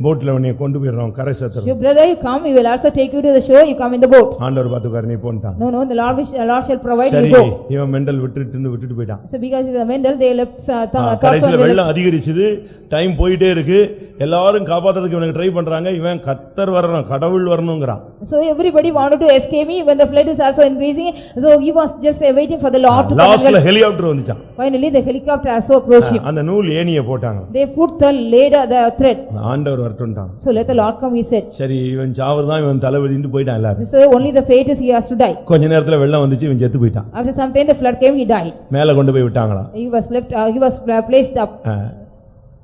போட்ல உன்னை கொண்டு போயிடுறோம் கரை சேர்த்துறோம் Your brother, you come, he will also take you to the shore, you come in the boat. ஆண்டவர் பாத்துக்காரு நீ போன்ட்டான் No, no, the Lord wish, the Lord shall provide, you go. இவன் மெண்டல் விட்டுட்டு விட்டுட்டு போயிட்டான் So because a vendor, they left, uh, the வெள்ளம் அதிகரிச்சது டைம் போயிட்டே இருக்கு எல்லாரும் காப்பாத்துறதுக்கு இவனுக்கு ட்ரை பண்றாங்க இவன் கத்தர் வரணும் கடவுள் வரணுங்கிறான் So everybody wanted to escape me when the flood is also increasing. So he was just uh, waiting for the Lord to come. help. Helicopter வந்துச்சான் Finally, the helicopter also approached him. அந்த நூல் ஏணிய போட்டாங்க They put the ladder, the thread. ஆண்டவர் வரட்டும்ட்டான் So let the Lord come, he said. சரி இவன் சாவதுதான் இவன் தலைவதிட்டு போயிட்டான் எல்லாரும் So only the fate is he has to die. கொஞ்ச நேரத்துல வெள்ளம் வந்துச்சு இவன் செத்து போயிட்டான் After some time, the flood came, he died. மேல கொண்டு போய் விட்டாங்களாம் He was left, uh, he was uh, placed up.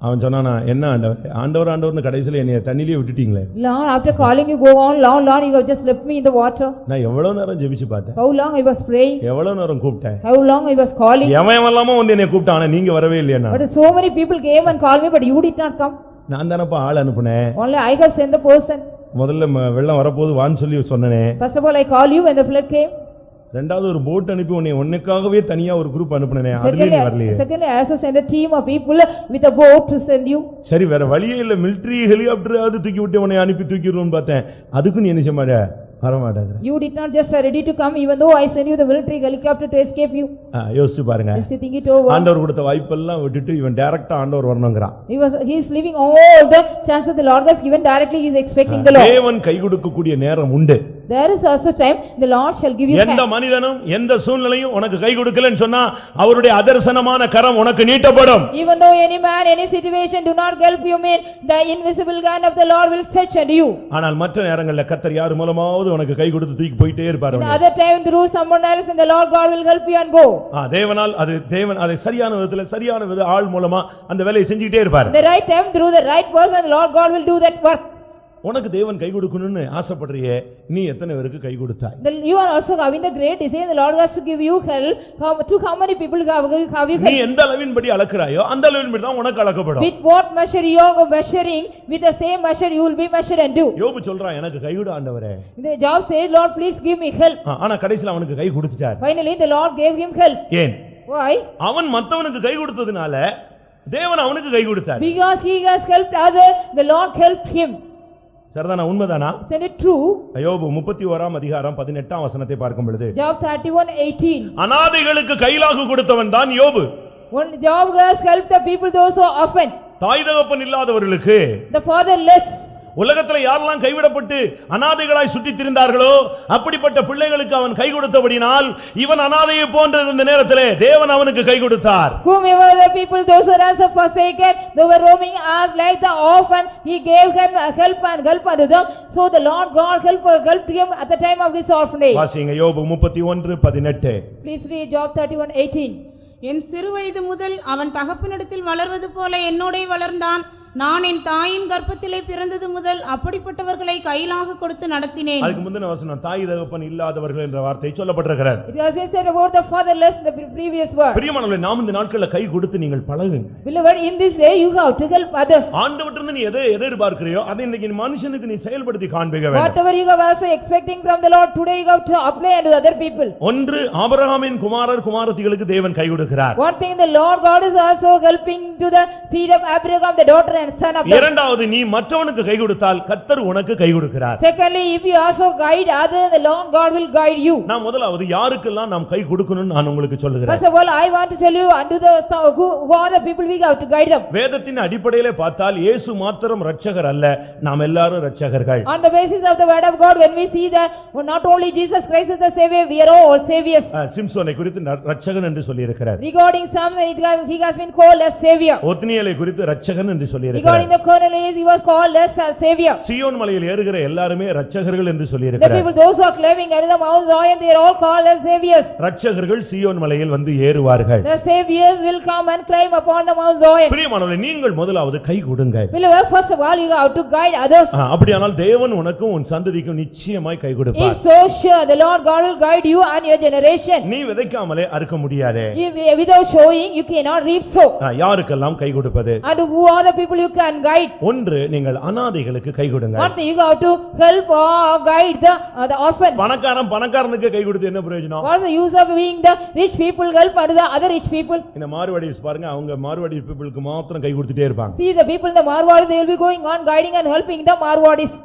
அவன் சொன்னானா என்ன ஆண்டவர் ஆண்டவர் ஆண்டவர்னு கடைசில என்னைய தண்ணிலேயே விட்டுட்டீங்களே Lord, after calling you, go on, Lord, Lord, you have just left me in the water. நான் எவ்வளவு நேரம் ஜெபிச்சு பார்த்தேன் How long I was praying, எவ்வளவு நேரம் கூப்பிட்டேன் how long I was calling. எவன் எல்லாம வந்து என்னை கூப்பிட்டான் ஆனா நீங்க வரவே இல்லையா But so many people came and called me, but you did not come. நான் தானப்பா ஆள் அனுப்புனேன். Only I have sent the person. முதல்ல ம- வெள்ளம் வரப்போது வான்னு சொல்லி சொன்னனே. First of all, I called you when the flood came. ரெண்டாவது ஒரு போட் அனுப்பி உன்னை உன்னைக்காகவே தனியா ஒரு குரூப் அனுப்புனனே. அதுலயே நீ Secondly, வரலையே. I- secondly, I also sent a team of people with a boat to send you. சரி வேற வழியே இல்ல. மிலிட்டரி ஹெலிகாப்டர் தூக்கி விட்டு உன்னை அனுப்பி தூக்கிடுவோம்னு பார்த்தேன். அதுக்கும் நீ என்ன மாட்ட? வரமாட்டாங்க You did not just uh, ready to come, even though I sent you the military helicopter to escape you. யோசிச்சு பாருங்க Just you think it over. ஆண்டவர் கொடுத்த வாய்ப்பெல்லாம் விட்டுட்டு இவன் டைரக்டா ஆண்டவர் வரணுங்கிறான் He was, he is leaving all the chances the Lord has given directly, he is expecting the Lord. தேவன் கை கொடுக்கக்கூடிய நேரம் உண்டு There is also time, the Lord shall give you எந்த. மனிதனும் எந்த சூழ்நிலையும் உனக்கு கை கொடுக்கலன்னு சொன்னா அவருடைய அதர்சனமான கரம் உனக்கு நீட்டப்படும் Even though any man, any situation do not help you, mean the invisible hand of the Lord will stretch unto you. ஆனால் மற்ற நேரங்கள்ல கத்தர் யார் மூலமாவது உனக்கு கை கொடுத்து தூக்கி போயிட்டே இருப்பாரு In உன்னை. other time, through someone else, and the Lord God will help you and go. ஆ, தேவனால் அது தேவன் அதை சரியான விதத்துல சரியான வித ஆள் மூலமா அந்த வேலையை செஞ்சுக்கிட்டே இருப்பாரு The right time, through the right person, the Lord God will do that work. உனக்கு தேவன் கை கொடுக்கணும்னு ஆசைப்படுறியே நீ எத்தனை பேருக்கு கை கொடுத்தாய் The- You are also having the great desire, the Lord has to give you help. How, to how many people have, have you நீ helped? எந்த அளவின்படி அளக்குறாயோ அந்த அளவின்படி தான் உனக்கு அளக்கப்படும் With what measure you are measuring, with the same measure you will be measured and do. யோபு சொல்றான் எனக்கு கைவிட ஆண்டவரே The job says, Lord, please give me help. ஆ, ஆனா கடைசில அவனுக்கு கை கொடுத்துட்டார் Finally, the Lord gave him help. ஏன் Why? அவன் மத்தவனுக்கு கை கொடுத்ததுனால தேவன் அவனுக்கு கை கொடுத்தார் Because he has helped others, the Lord helped him. சரிதானா உண்மைதானா Isn't it true? யோபு முப்பத்தி ஓராம் அதிகாரம் பதினெட்டாம் வசனத்தை பார்க்கும் பொழுது Job thirty-one eighteen. அனாதைகளுக்கு கைலாகு கொடுத்தவன் தான் யோபு When Job has helped the people those who தாய் தகப்பன் இல்லாதவர்களுக்கு the fatherless, உலகத்துல யாரெல்லாம் கைவிடப்பட்டு அனாதைகளாய் சுற்றித் திரிந்தார்களோ அப்படிப்பட்ட பிள்ளைகளுக்கு அவன் கை கொடுத்தபடினால் இவன் அனாதையை போன்ற இந்த நேரத்திலே தேவன் அவனுக்கு கை கொடுத்தார் Whomever the people, those who also forsaken, they were roaming as like the orphan, he gave him help and help unto them. So the Lord God helped, helped him at the time of his orphanage. வாசிங்க யோபு முப்பத்தி ஒன்று பதினெட்டு Please read Job thirty-one eighteen. என் சிறுவயது முதல் அவன் தகப்பனிடத்தில் வளர்வது போல என்னோடே வளர்ந்தான் நான் என் தாயின் கர்ப்பத்திலே பிறந்தது முதல் அப்படிப்பட்டவர்களை கையிலாக கொடுத்து நடத்தினேன் அதுக்கு முந்தின வசனம் தாய் தகப்பன் இல்லாதவர்கள் என்ற வார்த்தை சொல்லப்பட்டிருக்கிறார் It has been said about the fatherless in the pre- previous word. பிரியமானவர்களே நாம் இந்த நாட்கள்ல கை கொடுத்து நீங்கள் பழகுங்க Beloved, in this way you have to help others. ஆண்டவற்றிலிருந்து நீ எதை எதிர்பார்க்கிறியோ அதை இன்னைக்கு மனுஷனுக்கு நீ செயல்படுத்தி காண்பிக்க வேண்டும் Whatever you have also expecting from the Lord, today you have to apply unto other people. ஒன்று ஆபிரகாமின் குமாரர் குமாரத்திகளுக்கு தேவன் கை கொடுக்கிறார் One thing, the Lord God is also helping to the seed of Abraham, the daughter and son of them. இரண்டாவது நீ மற்றவனுக்கு கை கொடுத்தால் கத்தர் உனக்கு கை கொடுக்கிறார் Secondly, if you also guide others, the Lord God will guide you. நான் முதலாவது யாருக்கெல்லாம் நாம் கை கொடுக்கணும்னு நான் உங்களுக்கு சொல்லுகிறேன் First of all, I want to tell you unto the, who who are the people we have to guide them. வேதத்தின் அடிப்படையிலே பார்த்தால் இயேசு மாத்திரம் ரட்சகர் அல்ல நாம் எல்லாரும் ரட்சகர்கள் On the basis of the word of God, when we see that not only Jesus Christ is the savior, we are all saviors. சிம்சோனை குறித்து ந- ரட்சகன் என்று சொல்லியிருக்கிறார் Regarding some, it has, he has been called as savior. ஒத்னியலை குறித்து ரட்சகன் என்று Regarding சொல்லியிருக்கிறார் the Cornelius, he was called as a savior. Zion மலையில் ஏறுகிற எல்லாருமே ரட்சகர்கள் என்று The சொல்லியிருக்கிறார் people, those who are climbing under the Mount Zion, they are all called as saviors. ரட்சகர்கள் சியோன் மலையில் வந்து ஏறுவார்கள் The saviors will come and climb upon the Mount Zion. பிரியமானவர்களே நீங்கள் முதலாவது கை கொடுங்க Beloved, first of all, you have to guide others. அஹ், அப்படியானால் தேவன் உனக்கும் உன் சந்ததிக்கும் நிச்சயமாய் கை கொடுப்பார் If so sure, the Lord God will guide you and your generation. நீ விதைக்காமலே அறுக்க முடியாதே If without showing, you cannot reap so. அஹ், யாருக்கெல்லாம் கை கொடுப்பது And who are the people you can guide? ஒன்று நீங்கள் அனாதைகளுக்கு கை கொடுங்க One thing, you have to help or guide the, uh, the orphans. பணக்காரன் பணக்காரனுக்கு கை கொடுத்து என்ன பிரயோஜனம் What is the use of being the rich people help other the other rich people? இந்த மார்வாடிஸ் பாருங்க அவங்க மார்வாடி பீப்புளுக்கு மாத்திரம் கை கொடுத்துட்டே இருப்பாங்க See, the people the Marwadis, they will be going on guiding and helping the.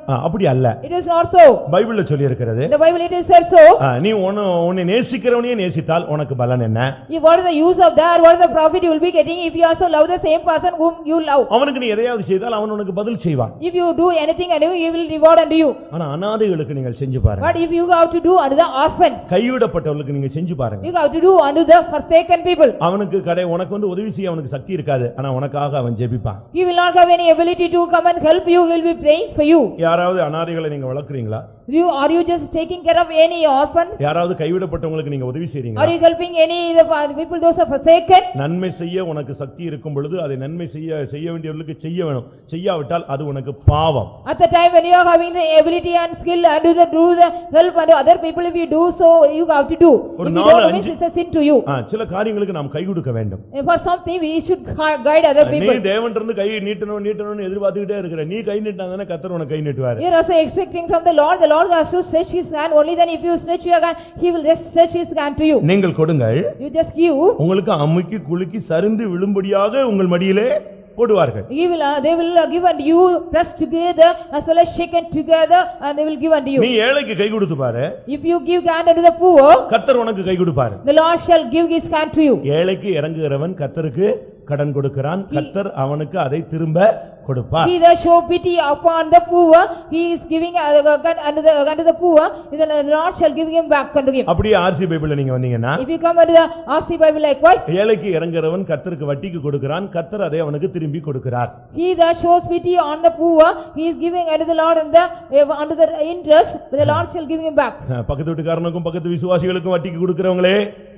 அஹ், அப்படி அல்ல It is not so. பைபிள்ல சொல்லி இருக்கிறது the Bible it is said so. நீ உன்னை உன்னை நேசிக்கிறவனையே நேசித்தால் உனக்கு பலன் என்ன what is the use of that, what is the profit you will be getting if you also love the same person whom you love? அவனுக்கு நீ எதையாவது செய்தால் அவன் உனக்கு பதில் செய்வான் If you do anything and he will reward unto you. ஆனா அனாதைகளுக்கு நீங்கள் செஞ்சு பாருங்க But if you have to do unto the orphans, கைவிடப்பட்டவர்களுக்கு நீங்க செஞ்சு பாருங்க you have to do unto the forsaken people. அவனுக்கு கடை உனக்கு வந்து உதவி செய்ய அவனுக்கு சக்தி இருக்காது ஆனா உனக்காக அவன் ஜெபிப்பான் He will not have any ability to come and help you, he will be praying for you. யாராவது அனாதைகளை நீங்க வளர்க்குறீங்களா You, are you just taking care of any orphan? யாராவது கைவிடப்பட்டவங்களுக்கு நீங்க உதவி Are செய்றீங்களா you helping any the people, those are forsaken? நன்மை செய்ய உனக்கு சக்தி இருக்கும் பொழுது அதை நன்மை செய்ய செய்ய வேண்டியவர்களுக்கு செய்ய வேணும் செய்யாவிட்டால் அது உனக்கு பாவம் At the time when you are having the ability and skill and do the, do the help unto other people, if you do so, you have to do. If you don't, means it's a sin to you. சில காரியங்களுக்கு நாம் கை கொடுக்க வேண்டும் And For something, we should gui- guide other நீ people. தேவன் இருந்து கை நீட்டணும் நீட்டணும்னு எதிர்பார்த்துக்கிட்டே இருக்கிற நீ கை நீட்டாதானே கத்தர் உனக்கு கை நீட்டுவாரு You are also expecting from the Lord, the Lord has to stretch his hand, only then if you stretch your hand, he will just stretch his hand to you. நீங்கள் கொடுங்கள் You just give, உங்களுக்கு அமுக்கி குலுக்கி சரிந்து விழும்படியாக உங்கள் மடியிலே போடுவார்கள் he will, uh, they will uh, give unto you, pressed together, as well as shaken together, and they will give unto நீ you. ஏழைக்கு கை கொடுத்து பாரு If you give hand unto the poor, கத்தர் உனக்கு கை கொடுப்பாரு the Lord shall give his hand to you. ஏழைக்கு இறங்குகிறவன் கத்தருக்கு கடன் கொடுக்கிறான் கத்தர் அவனுக்கு அதை திரும்ப கொடுப்பார் He that show pity upon the poor, he is giving uh, uh, unto the, unto the poor, then the Lord shall give him back unto him. அப்படியே ஆர்சி பைபிள்ல நீங்க வந்தீங்கன்னா If you come unto the RC Bible likewise, ஏழைக்கு இறங்குறவன் கத்தருக்கு வட்டிக்கு கொடுக்கிறான் கத்தர் அதை அவனுக்கு திரும்பி கொடுக்கிறார் he that shows pity on the poor, he is giving unto the Lord and the, uh, unto the interest, the Lord shall give him back. பக்கத்து வீட்டுக்காரனுக்கும் பக்கத்து விசுவாசிகளுக்கும் வட்டிக்கு கொடுக்கிறவங்களே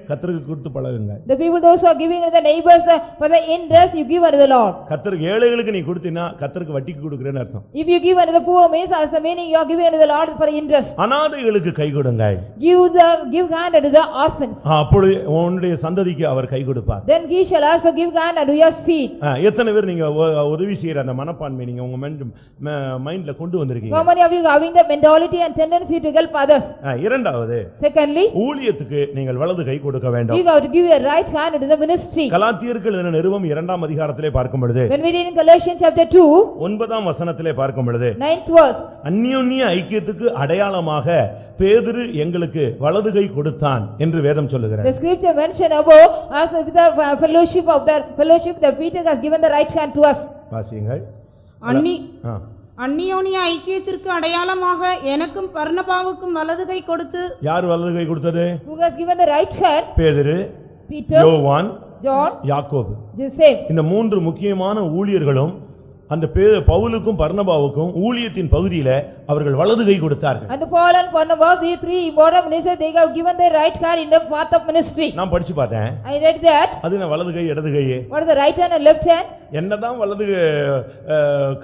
கத்தருக்கு கொடுத்து பழகுங்க The people those who are giving unto the neighbors uh, for the interest, you give unto the Lord. கத்தருக்கு ஏழைகளுக்கு நீ கொடுத்தீன்னா கத்தருக்கு வட்டிக்கு கொடுக்கிறேன்னு அர்த்தம் If you give unto the poor means as the meaning you are giving unto the Lord for interest. அனாதைகளுக்கு கை கொடுங்க Give the, give hand unto the orphans. அப்பொழுது உன்னுடைய சந்ததிக்கு அவர் கை கொடுப்பார் Then he shall also give hand unto your seed. அஹ், எத்தனை பேர் நீங்க உ- உதவி செய்யற அந்த மனப்பான்மை நீங்க உங்க மைண்ட்ல கொண்டு வந்திருக்கீங்க How many of you having the mentality and tendency to help others? அஹ், இரண்டாவது Secondly, ஊழியத்துக்கு நீங்கள் வலது கை கொடுக்க வேண்டும் you have to give your right hand into the ministry. கலாத்தியர்கள் எழுதின நிருபம் இரண்டாம் அதிகாரத்திலே பார்க்கும் பொழுது When we read in Galatians chapter 2, ஒன்பதாம் வசனத்திலே பார்க்கும் பொழுது ninth verse, அந்யோன்ய ஐக்கியத்துக்கு அடையாளமாக பேதுரு எங்களுக்கு வலது கை கொடுத்தான் என்று வேதம் சொல்லுகிறது the scripture mentioned above, as with the fellowship of the fellowship, the Peter has given the right hand to us. வாசியுங்கள் அந்நி ஆ. அந்நியோனிய ஐக்கியத்திற்கு அடையாளமாக எனக்கும் பர்ணபாவுக்கும் வலது கை கொடுத்து யார் வலது கை கொடுத்தது Who has given the right hand? பேதுரு Peter, யோவான் John, யாக்கோபு James. இந்த மூன்று முக்கியமான ஊழியர்களும் அந்த பே பவுலுக்கும் பர்ணபாவுக்கும் ஊழியத்தின் பகுதியில அவர்கள் வலது கை கொடுத்தார்கள் And Paul and Barnabas, these three important ministers, they have given their right hand in the path of ministry. நான் படிச்சு பார்த்தேன் I read that. அது என்ன வலது கை இடது கை What is the right hand and left hand? என்னதான் வலது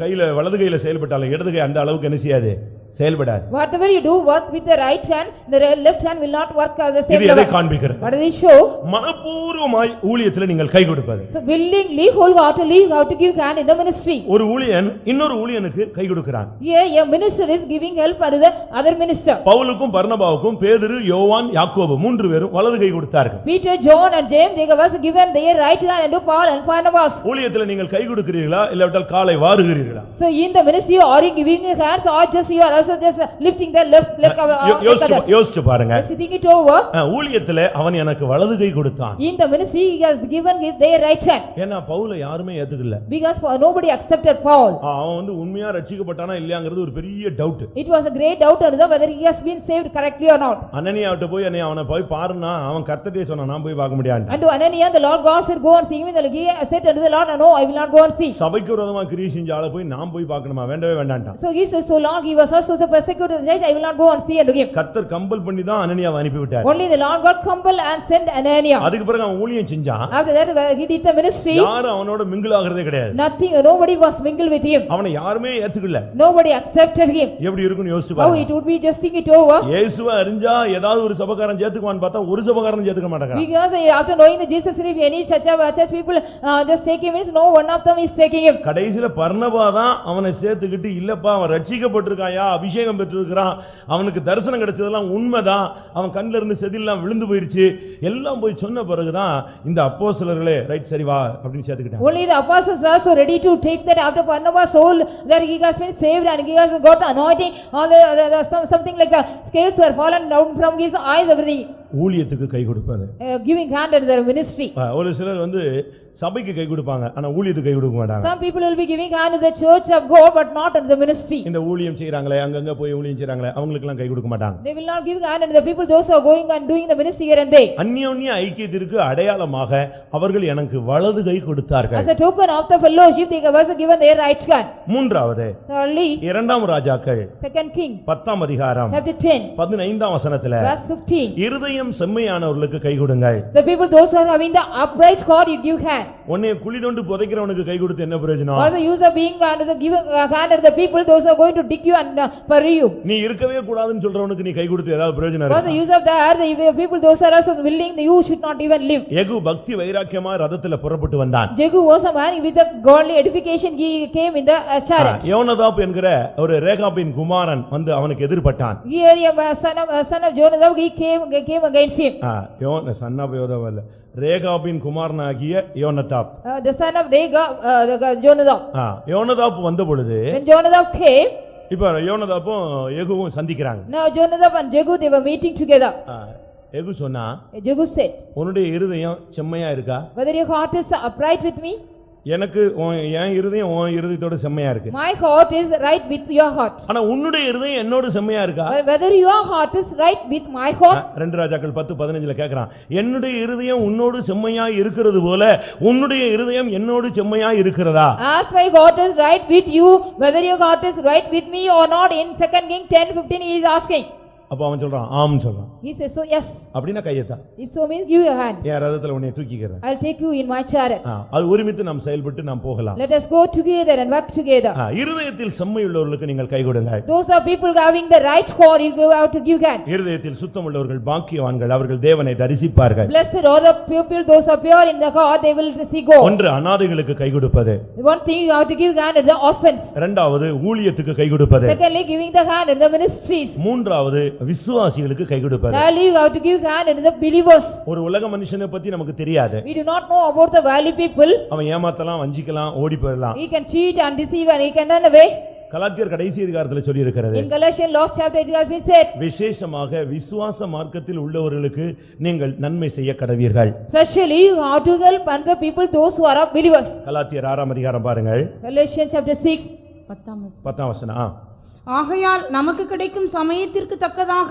கையில வலது கையில செயல்பட்டாலும் இடது கை அந்த அளவுக்கு என்ன செய்யாது செயல்படாது Whatever you do, work with the right hand, the re- left hand will not work at the same இது எதை. காண்பிக்கிறது What does it show? மனப்பூர்வமாய் ஊழியத்துல நீங்கள் கை கொடுப்பது So willingly, wholeheartedly, you have to give hand in the ministry. ஒரு ஊழியன் இன்னொரு ஊழியனுக்கு கை கொடுக்கிறான் Here, a minister is giving help to the other minister. பவுலுக்கும் பர்ணபாவுக்கும் பேதுரு யோவான் யாக்கோபு மூன்று பேரும் வலது கை கொடுத்தார்கள் Peter, John and James, they have also given their right hand unto Paul and Barnabas. ஊழியத்துல நீங்கள் கை கொடுக்கிறீர்களா இல்லாவிட்டால் காலை வாருகிறீர்களா So in the ministry, are you giving your hands or just you are also just lifting the left leg of யோசிச்சு? யோசிச்சு பாருங்க Just think it over. ஊழியத்துல அவன் எனக்கு வலது கை கொடுத்தான் In the ministry, he has given his their right hand. ஏன்னா பவுல யாருமே ஏத்துக்கல Because for- nobody accepted Paul. அவன் வந்து உண்மையா ரட்சிக்கப்பட்டானா இல்லையாங்கிறது ஒரு பெரிய doubt It was a great doubt on whether he has been saved correctly or not. அனனியாவிட்ட போய் என்னை அவனை போய் பாருன்னா அவன் கர்த்தட்டே சொன்னான் நான் போய் பார்க்க முடியாது And to Ananias, the Lord God said, go and see him. And he said unto the Lord, no, I will not go and see. சபைக்கு விரோதமா கிரியை செஞ்ச ஆளை போய் நான் போய் பார்க்கணுமா வேண்டவே வேண்டான்ட்டான் So he said, so long he was also persecuted the church, I will not go and see unto him. கர்த்தர் கம்பல் பண்ணி தான் அனனியாவை அனுப்பி விட்டார் Only the Lord God compelled and sent Ananias. அதுக்கு பிறகு அவன் ஊழியம் செஞ்சான் After that, uh, he did the ministry. யாரும் அவனோட மிங்கிள் ஆகிறதே கிடையாது Nothing, nobody was mingled with him. அவனை யாருமே ஏத்துக்கல Nobody accepted him. எப்படி இருக்குன்னு யோசிச்சு How பாருங்க it would be, just think it over. இயேசுவை அறிஞ்சா ஏதாவது ஒரு சபக்காரன் சேர்த்துக்குவான்னு பார்த்தா ஒரு சபக்காரன் சேர்த்துக்க மாட்டாங்க Because uh, after knowing the Jesus, if any church, uh, church people uh, just take him, means no one of them is taking him. கடைசியில பர்ணபா தான் அவனை சேர்த்துக்கிட்டு இல்லப்பா அவன் ரட்சிக்கப்பட்டிருக்காயா அபிஷேகம் பெற்றிருக்கிறான் அவனுக்கு தரிசனம் கிடைச்சதெல்லாம் உண்மைதான் அவன் கண்ணுல இருந்து செதில்லாம் விழுந்து போயிருச்சு எல்லாம் போய் சொன்ன பிறகுதான் இந்த அப்போஸ்தலர்களே ரைட் சரி வா அப்படின்னு சேர்த்துக்கிட்டான் Only the apostles are so ready to take that after Barnabas told that he has been saved and he has got the anointing, all the, the, the some- something like the scales were fallen down from his eyes, everything, ஊழியத்துக்கு கை கொடுப்பது uh, giving hand at their ministry. ஒரு சிலர் வந்து சபைக்கு கை கொடுப்பாங்க ஆனா ஊழியத்துக்கு கை கொடுக்க மாட்டாங்க Some people will be giving hand to the church of God, but not at the ministry. இந்த ஊழியம் செய்யறாங்களே அங்கங்க போய் ஊழியம் செய்யறாங்களே அவங்களுக்கு எல்லாம் கை கொடுக்க மாட்டாங்க They will not give hand to the people, those who are going and doing the ministry here and there. அந்யோன்ய ஐக்கியத்திற்கு அடையாளமாக அவர்கள் எனக்கு வலது கை கொடுத்தார்கள் As a token of the fellowship, they have also given their right hand. மூன்றாவது Thirdly, இரண்டாம் ராஜாக்கள் second king, பத்தாம் அதிகாரம் chapter ten, பதினைந்தாம் வசனத்துல verse fifteen. இருதயம் செம்மையானவர்களுக்கு கை கொடுங்கள் The people, those who are having the upright heart, you give hand. உன்னை குழி தோண்டு புதைக்கிறவனுக்கு கை கொடுத்து என்ன பிரயோஜனம் What is the use of being under the giving uh, hand at the people, those who are going to dig you and uh, bury you? நீ இருக்கவே கூடாதுன்னு சொல்றவனுக்கு நீ கை கொடுத்து ஏதாவது பிரயோஜனம் What is the use of that? The people, those are also willing, you should not even live. எகு பக்தி வைராக்கியமா ரதத்துல புறப்பட்டு வந்தான் Jehu was a man with a godly edification, he came in the uh, chariot. யோனதாப் என்கிற ஒரு ரேகாபின் குமாரன் வந்து அவனுக்கு எதிர்பட்டான் Here, a son of, son of Jonadab, he came, came against him. யோன சன்னாப் யோதாப் அல்ல ரேகாபின் குமாரனாகிய யோனதாப் Uh, The son of Rega, uh, uh, Jonadab. யோனதாப் வந்த பொழுது When Jonadab came, இப்ப யோனதாப்பும் எகுவும் சந்திக்கிறாங்க now Jonadab and Jehu, they were meeting together. எகு சொன்னா Jehu said, உன்னுடைய இருதயம் செம்மையா இருக்கா whether your heart is upright with me, எனக்கு என் இருதயம் உன் இருதயத்தோட செம்மையா இருக்கு my heart is right with your heart. ஆனா உன்னுடைய இருதயம் என்னோட செம்மையா இருக்கா Whether your heart is right with my ah, heart, ரெண்டு ராஜாக்கள் பத்து பதினஞ்சுல கேக்குறான் என்னுடைய இருதயம் உன்னோடு செம்மையா இருக்கிறது போல உன்னுடைய இருதயம் என்னோடு செம்மையா இருக்கிறதா as my heart is right with you, whether your heart is right with me or not, in second King ten fifteen, he is asking. அப்ப அவன் சொல்றான் ஆம்னு சொல்றான் He says, so yes, அப்படின்னா Kayatha if so means give your hand, என் ரதத்துல உன்னை தூக்கிக்கிறேன் I'll take you in my chariot. ஆ, அது ஒருமித்து நாம் செயல்பட்டு நாம் போகலாம் Let us go together and work together. ஆ, இருதயத்தில் செம்மை உள்ளவர்களுக்கு நீங்கள் கை கொடுங்க Those are people having the right heart, you go out to give hand. இருதயத்தில் சுத்தம் உள்ளவர்கள் பாக்கியவான்கள் அவர்கள் தேவனை தரிசிப்பார்கள் Blessed are the people, those are pure in the heart, they will see God. ஒன்று அனாதைகளுக்கு கை கொடுப்பது One thing you have to give hand at the offense. இரண்டாவது ஊழியத்துக்கு கை கொடுப்பது Secondly, giving the hand at the ministries. மூன்றாவது விசுவாசிகளுக்கு கை கொடுப்பது Thirdly, you have to give hand at the believers. ஒரு உலக மனுஷனை பத்தி நமக்கு தெரியாது We do not know about the valley people. அவன் ஏமாத்தலாம் வஞ்சிக்கலாம் ஓடி போயிடலாம் He can cheat and deceive and he can run away. கலாத்தியர் கடைசி அதிகாரத்துல சொல்லி இருக்கிறது In Galatians last chapter it has been said, விசேஷமாக விசுவாச மார்க்கத்தில் உள்ளவர்களுக்கு நீங்கள் நன்மை செய்ய கடவீர்கள் especially you have to help and the people, those who are of believers. கலாத்தியர் ஆறாம் அதிகாரம் பாருங்கள் Galatians chapter six, பத்தாம் வசனம். பத்தாம் வசனம் ஆ. ஆகையால் நமக்கு கிடைக்கும் சமயத்திற்கு தக்கதாக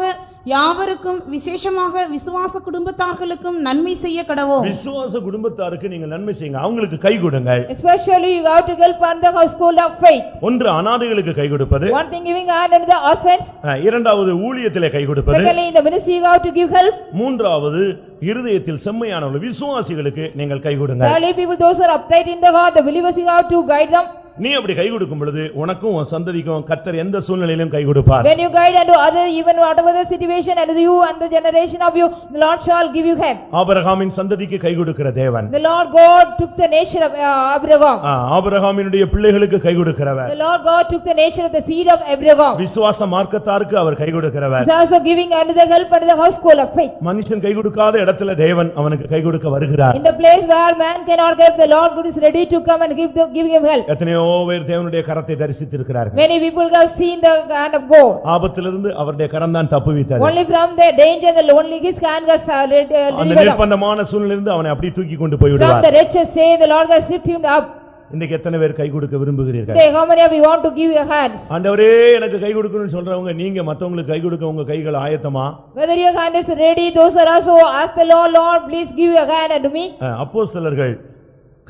யாவருக்கும் விசேஷமாக விசுவாச குடும்பத்தார்களுக்கும் நன்மை செய்ய கடவோம் விசுவாச குடும்பத்தாருக்கு நீங்க நன்மை செய்யுங்க அவங்களுக்கு கை கொடுங்கள் Especially you have to help on the household of faith. ஒன்று அனாதைகளுக்கு கை கொடுப்பது One thing giving hand unto the orphans. இரண்டாவது ஊழியத்திலே கை கொடுப்பது Secondly, in the ministry you have to give help. மூன்றாவது இருதயத்தில் செம்மையானவர்கள் விசுவாசிகளுக்கு நீங்கள் கை கொடுங்க Thirdly, people those are upright in the heart, the believers you have to guide them. நீ அப்படி கை கொடுக்கும் பொழுது உனக்கும் உன் சந்ததிக்கும் கத்தர் எந்த சூழ்நிலையிலும் கை கொடுப்பார் When you guide unto other, even whatever the situation and you and the generation of you, the Lord shall give you help. ஆபிரகாமின் சந்ததிக்கு கை கொடுக்கிற தேவன் The Lord God took the nation of uh, Abraham. ஆபிரகாமினுடைய பிள்ளைகளுக்கு கை கொடுக்கிறவர் The Lord God took the nation of the seed of Abraham. விசுவாச மார்க்கத்தாருக்கு அவர் கை கொடுக்கிறவர் He's also giving unto the help unto the household of faith. மனுஷன் கை கொடுக்காத இடத்துல தேவன் அவனுக்கு கை கொடுக்க வருகிறார் In the place where man cannot help, the Lord God is ready to come and give the, give him help. எத்தனையோ பேர் தேவனுடைய கரத்தை தரிசித்திருக்கிறார்கள் Many people have seen the hand of God. ஆபத்திலிருந்து அவருடைய கரம் தான் தப்புவித்தது Only from the danger, the only his hand uh, uh, அந்த. நிர்பந்தமான சூழ்நிலிருந்து அவனை அப்படி தூக்கி கொண்டு From போய்விடுவார் the wretched say, the Lord has lifted him up. இன்றைக்கு எத்தனை பேர் கை கொடுக்க விரும்புகிறீர்கள் Say, how many of you want to give your hands? ஆண்டவரே எனக்கு கை கொடுக்கணும்னு சொல்றவங்க நீங்க மத்தவங்களுக்கு கை கொடுக்க உங்க கைகள் ஆயத்தமா Whether your hand is ready, those are also ask the Lord, Lord, please give your hand unto me. அப்போ சிலர்கள்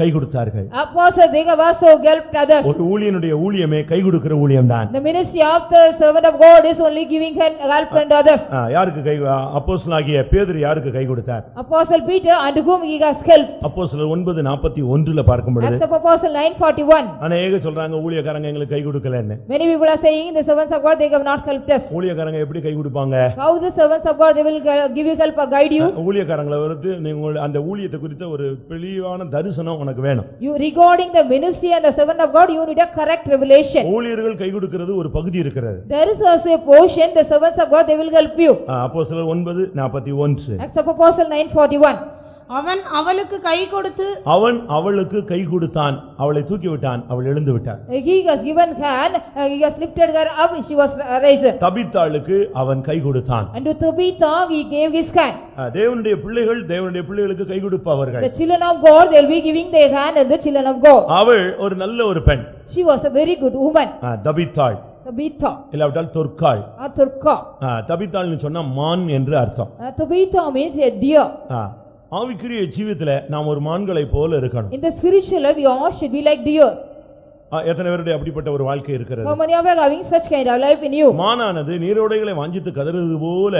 கை கொடுத்தார்கள் Apostles, they have also helped others. ஒரு ஊழியனுடைய ஊழியமே கை கொடுக்கிற ஊழியம்தான் The ministry of the servant of God is only giving help help unto others. ஆ, யாருக்கு கை அப்போஸ்தலனாகிய பேதுரு யாருக்கு கை கொடுத்தார் Apostle Peter, unto whom he has helped. அப்போஸ்தலர் ஒன்பது நாற்பத்தி ஒன்றுல பார்க்கும் பொழுது Acts of Apostle nine forty-one. அநேக சொல்றாங்க ஊழியக்காரங்க எங்களுக்கு கை கொடுக்கலன்னு Many people are saying, the servants of God, they have not helped us. ஊழியக்காரங்க எப்படி கை கொடுப்பாங்க How the servants of God, they will uh, give you help or guide you? ஊழியக்காரங்களை வந்து நீங்க அந்த ஊழியத்தை குறித்த ஒரு தெளிவான தரிசனம் உனக்கு வேணும் You regarding the ministry and the servant of God, you need a correct revelation. ஊழியர்கள் கை கொடுக்கிறது ஒரு பகுதி இருக்கிறது There is also a portion, the servants of God, they will help you. அப்போ சிலர் ஒன்பது நாற்பத்தி ஒன்று Acts of Apostle nine forty-one. அவன் அவளுக்கு கை கொடுத்து அவன் அவளுக்கு கை கொடுத்தான் அவளை தூக்கி விட்டான் அவள் எழுந்து விட்டாள் He has given hand, uh, he has lifted her up, she was raised. தபித்தாளுக்கு அவன் கை கொடுத்தான் And to Tabitha, he gave his hand. ஆ, தேவனுடைய பிள்ளைகள் தேவனுடைய பிள்ளைகளுக்கு கை கொடுப்பவர்கள் The children of God, they will be giving their hand and the children of God. அவள் ஒரு நல்ல ஒரு பெண் She was a very good woman, தபித்தாள் Tabitha, இல்லாவிட்டால் Turka. ஆ, தபித்தாள்னு சொன்னா மான் என்று அர்த்தம் Uh, means a deer. ஆ, ஆவிக்குரிய ஜீவியத்துல நாம் ஒரு மான்களை போல இருக்கணும் In the spiritual life, we all should be like deer. ஆ, எத்தனை பேருடைய அப்படிப்பட்ட ஒரு வாழ்க்கை இருக்கிறது How many of you are having such kind of life in you? மானானது நீரோடைகளை வாஞ்சித்து கதறுவது போல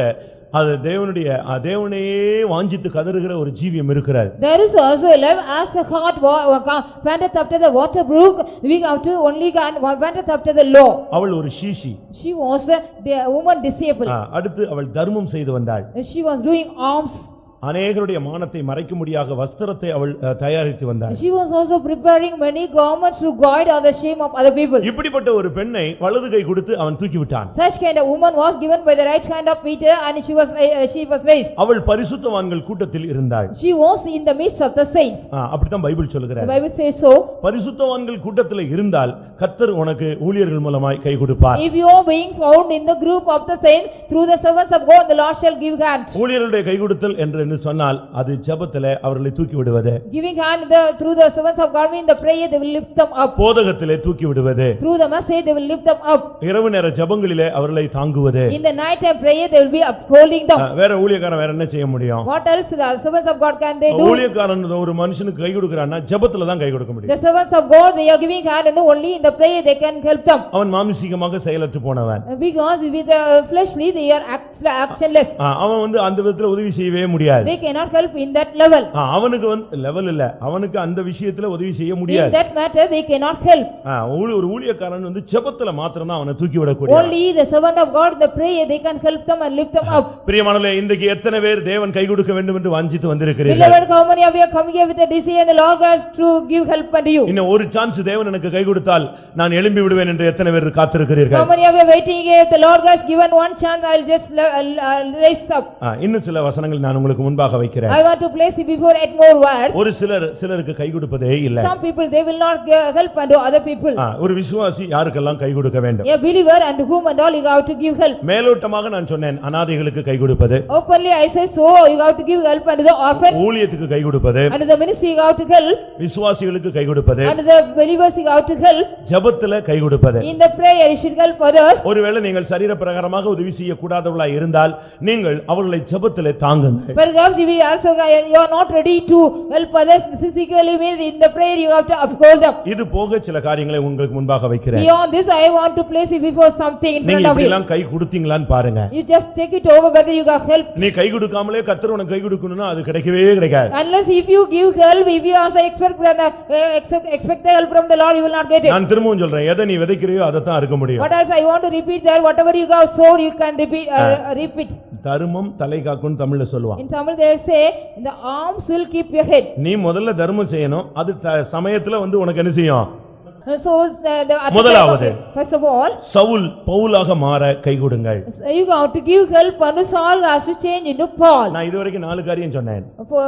அது தேவனுடைய ஆ, தேவனையே வாஞ்சித்து கதறுகிற ஒரு ஜீவியம் இருக்கிறது There is also a life as a heart wa- wa- panteth after the water brook, we have to only can panteth after the law. அவள் ஒரு சீஷி She was a the woman disciple. ஆ, அடுத்து அவள் தர்மம் செய்து வந்தாள் She was doing alms. அநேகருடைய மானத்தை மறைக்கும்படியாக வஸ்திரத்தை அவள் தயாரித்து வந்தாள் She was also preparing many garments to guide on the shame of other people. இப்படிப்பட்ட ஒரு பெண்ணை வலது கை கொடுத்து அவன் தூக்கி விட்டான் Such kind of woman was given by the right hand of Peter and she was, uh, she was raised. அவள் பரிசுத்தவான்கள் கூட்டத்தில் இருந்தாள் She was in the midst of the saints. ஆ, அப்படித்தான் பைபிள் The சொல்லுகிறார் Bible says so. பரிசுத்தவான்கள் கூட்டத்தில் இருந்தால் கத்தர் உனக்கு ஊழியர்கள் மூலமாய் கை கொடுப்பார் If you are being found in the group of the saints, through the servants of God, the Lord shall give hand. ஊழியர்களுடைய கை கொடுத்தல் என்று என்று சொன்னால் அது ஜெபத்திலே அவர்களை தூக்கி விடுவது Giving hand the, through the servants of God, in the prayer, they will lift them up. போதகத்திலே தூக்கி விடுவது Through the message, they will lift them up. இரவு நேர ஜெபங்களிலே அவர்களை தாங்குவது In the night time prayer, they will be upholding them. வேற ஊழியக்காரன் வேற என்ன செய்ய முடியும் What else the servants of God can they do? ஊழியக்காரன் ஒரு மனுஷனுக்கு கை கொடுக்கிறான்னா ஜெபத்துல தான் கை கொடுக்க முடியும் The servants of God, they are giving hand and only in the prayer they can help them. அவன் மாமிசீகமாக செயலற்று போனவன் Because with the fleshly, they are act- actionless. அவன் வந்து அந்த விதத்துல உதவி செய்யவே முடியாது They cannot help in that level. அவனுக்கு வந்து லெவல் இல்ல அவனுக்கு அந்த விஷயத்துல உதவி செய்ய In முடியாது that matter, they cannot help. ஒரு ஊழியக்காரன் வந்து ஜெபத்துல மாத்திரம் தான் அவனை தூக்கி விடக்கூடிய Only the servant of God, the prayer, they can help them and lift them up. பிரியமானவர்களே இன்றைக்கு எத்தனை பேர் தேவன் கை கொடுக்க வேண்டும் என்று வாஞ்சித்து வந்திருக்கிறீர்கள் Beloved, how many of you are coming here with a desire and the Lord has to give help unto you? இன்னும் ஒரு சான்ஸ் தேவன் எனக்கு கை கொடுத்தால் நான் எழும்பி விடுவேன் என்று எத்தனை பேர் How காத்திருக்கிறீர்கள் many of you are waiting here? The Lord has given one chance, I'll just raise up. இன்னும் சில வசனங்கள் நான் உங்களுக்கு முன்பாக வைக்கிறேன் I want to place it before eight more words. ஒரு சிலர் சிலருக்கு கை கொடுப்பதே இல்ல Some people, they will not gi- help unto other people. ஆ, ஒரு விசுவாசி யாருக்கெல்லாம் கை கொடுக்க வேண்டும் A believer and whom and all you have to give help. மேலோட்டமாக நான் சொன்னேன் அனாதைகளுக்கு கை கொடுப்பது Openly I say so, you have to give help unto the orphans, ஊழியத்துக்கு கை கொடுப்பது unto the ministry you have to help, விசுவாசிகளுக்கு கை கொடுப்பது unto the believers you have to help. ஜெபத்துல கை கொடுப்பது In the prayer you should help others. ஒருவேளை நீங்கள் சரீர பிரகாரமாக உதவி செய்யக்கூடாதவர்களாய் இருந்தால் நீங்கள் அவர்களை ஜெபத்திலே தாங்குங்கள் Perhaps if you also, you are not ready to help others physically, means in the prayer you have to uphold them. இது போக சில காரியங்களை உங்களுக்கு முன்பாக வைக்கிறேன் Beyond this, I want to place it before something in நீங்க front of you. எல்லாம் கை கொடுத்தீங்களான்னு பாருங்க You just check it over whether you got help. நீ கை கொடுக்காமலே கத்தர் உனக்கு கை கொடுக்கணும்னா அது கிடைக்கவே கிடைக்காது Unless if you give help, if you also expect, from the- uh, accept, expect the help from the Lord, you will not get it. நான் திரும்பவும் சொல்றேன் எதை நீ விதைக்கிறியோ அதை தான் அறுக்க முடியும் What else I want to repeat that, whatever you have sowed, you can repeat, uh, repeat. தர்மம் தலை காக்கும் தமிழ்ல சொல்லுவான் In Tamil they say, the arms will keep your head. நீ முதல்ல தர்மம் செய்யணும் அது த- சமயத்துல வந்து உனக்கு என்ன செய்யும் Uh, So, the, the. at the time of முதலாவது. it, First of all, Saul பவுலாக மாற கை கொடுங்கள் you have to give help and Saul has to change into Paul. நான் இதுவரைக்கும் நாலு காரியம் சொன்னேன் For,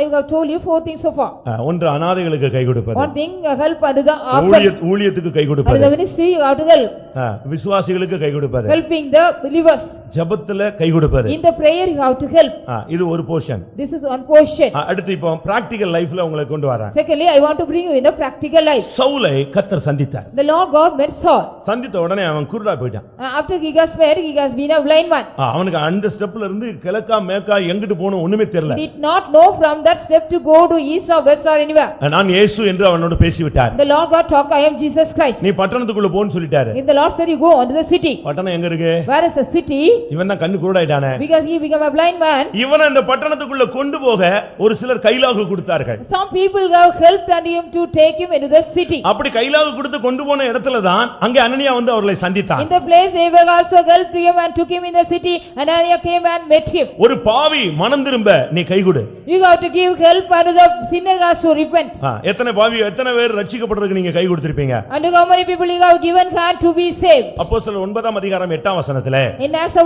I have told you four things so far. அஹ், ஒன்று அனாதைகளுக்கு கை கொடுப்பது One thing, uh, help unto the ஊழிய- orphans. ஊழியத்துக்கு கை Unto கொடுப்பது the ministry, you have to help, அஹ், விசுவாசிகளுக்கு கை கொடுப்பது helping the believers. ஜெபத்துல கை கொடுப்பது In the prayer, you have to help. அஹ், இது ஒரு portion This is one portion. அடுத்து இப்போ பிராக்டிகல் லைஃப்ல உங்களை கொண்டு வரேன் Secondly, I want to bring you in the practical life. சவுலை கத்தர் சந்தித்தார் The Lord God met Saul. சந்தித்த உடனே அவன் குருடா போயிட்டான் Uh, After he got married, he has been a blind man. அஹ், அவனுக்கு அந்த ஸ்டெப்ல இருந்து கிழக்கா மேக்கா எங்கிட்டு போகணும் ஒண்ணுமே தெரியல did not know from that step to go to east or west or anywhere. நான் இயேசு என்று அவனோடு பேசிவிட்டார் The Lord God talked, I am Jesus Christ. நீ பட்டணத்துக்குள்ள போன்னு சொல்லிட்டாரு the Lord said, you go unto the city. பட்டணம் எங்க இருக்கு Where is the city? இவன் தான் கண்ணு குருடாயிட்டானே Because he became a blind man. இவனை அந்த பட்டணத்துக்குள்ள கொண்டு போக ஒரு சிலர் கைலாகு கொடுத்தார்கள் Some people have helped unto him to take him into the city. அப்படி கைலாகு கொடுத்து கொண்டு போன இடத்துல தான் அங்கே அனனியா வந்து அவர்களை சந்தித்தான் In the place, they were also helped him and took him in the city. Ananias came and met him. ஒரு பாவி மனம் திரும்ப நீ கைகொடு You have to give help unto the sinner has to repent. ஆ, எத்தனை பாவி எத்தனை பேர் ரட்சிக்கப்படுறதுக்கு நீங்க கை கொடுத்திருப்பீங்க And how many people you have given hand to be saved? அப்போ சில ஒன்பதாம் அதிகாரம் எட்டாம் வசனத்துல In Acts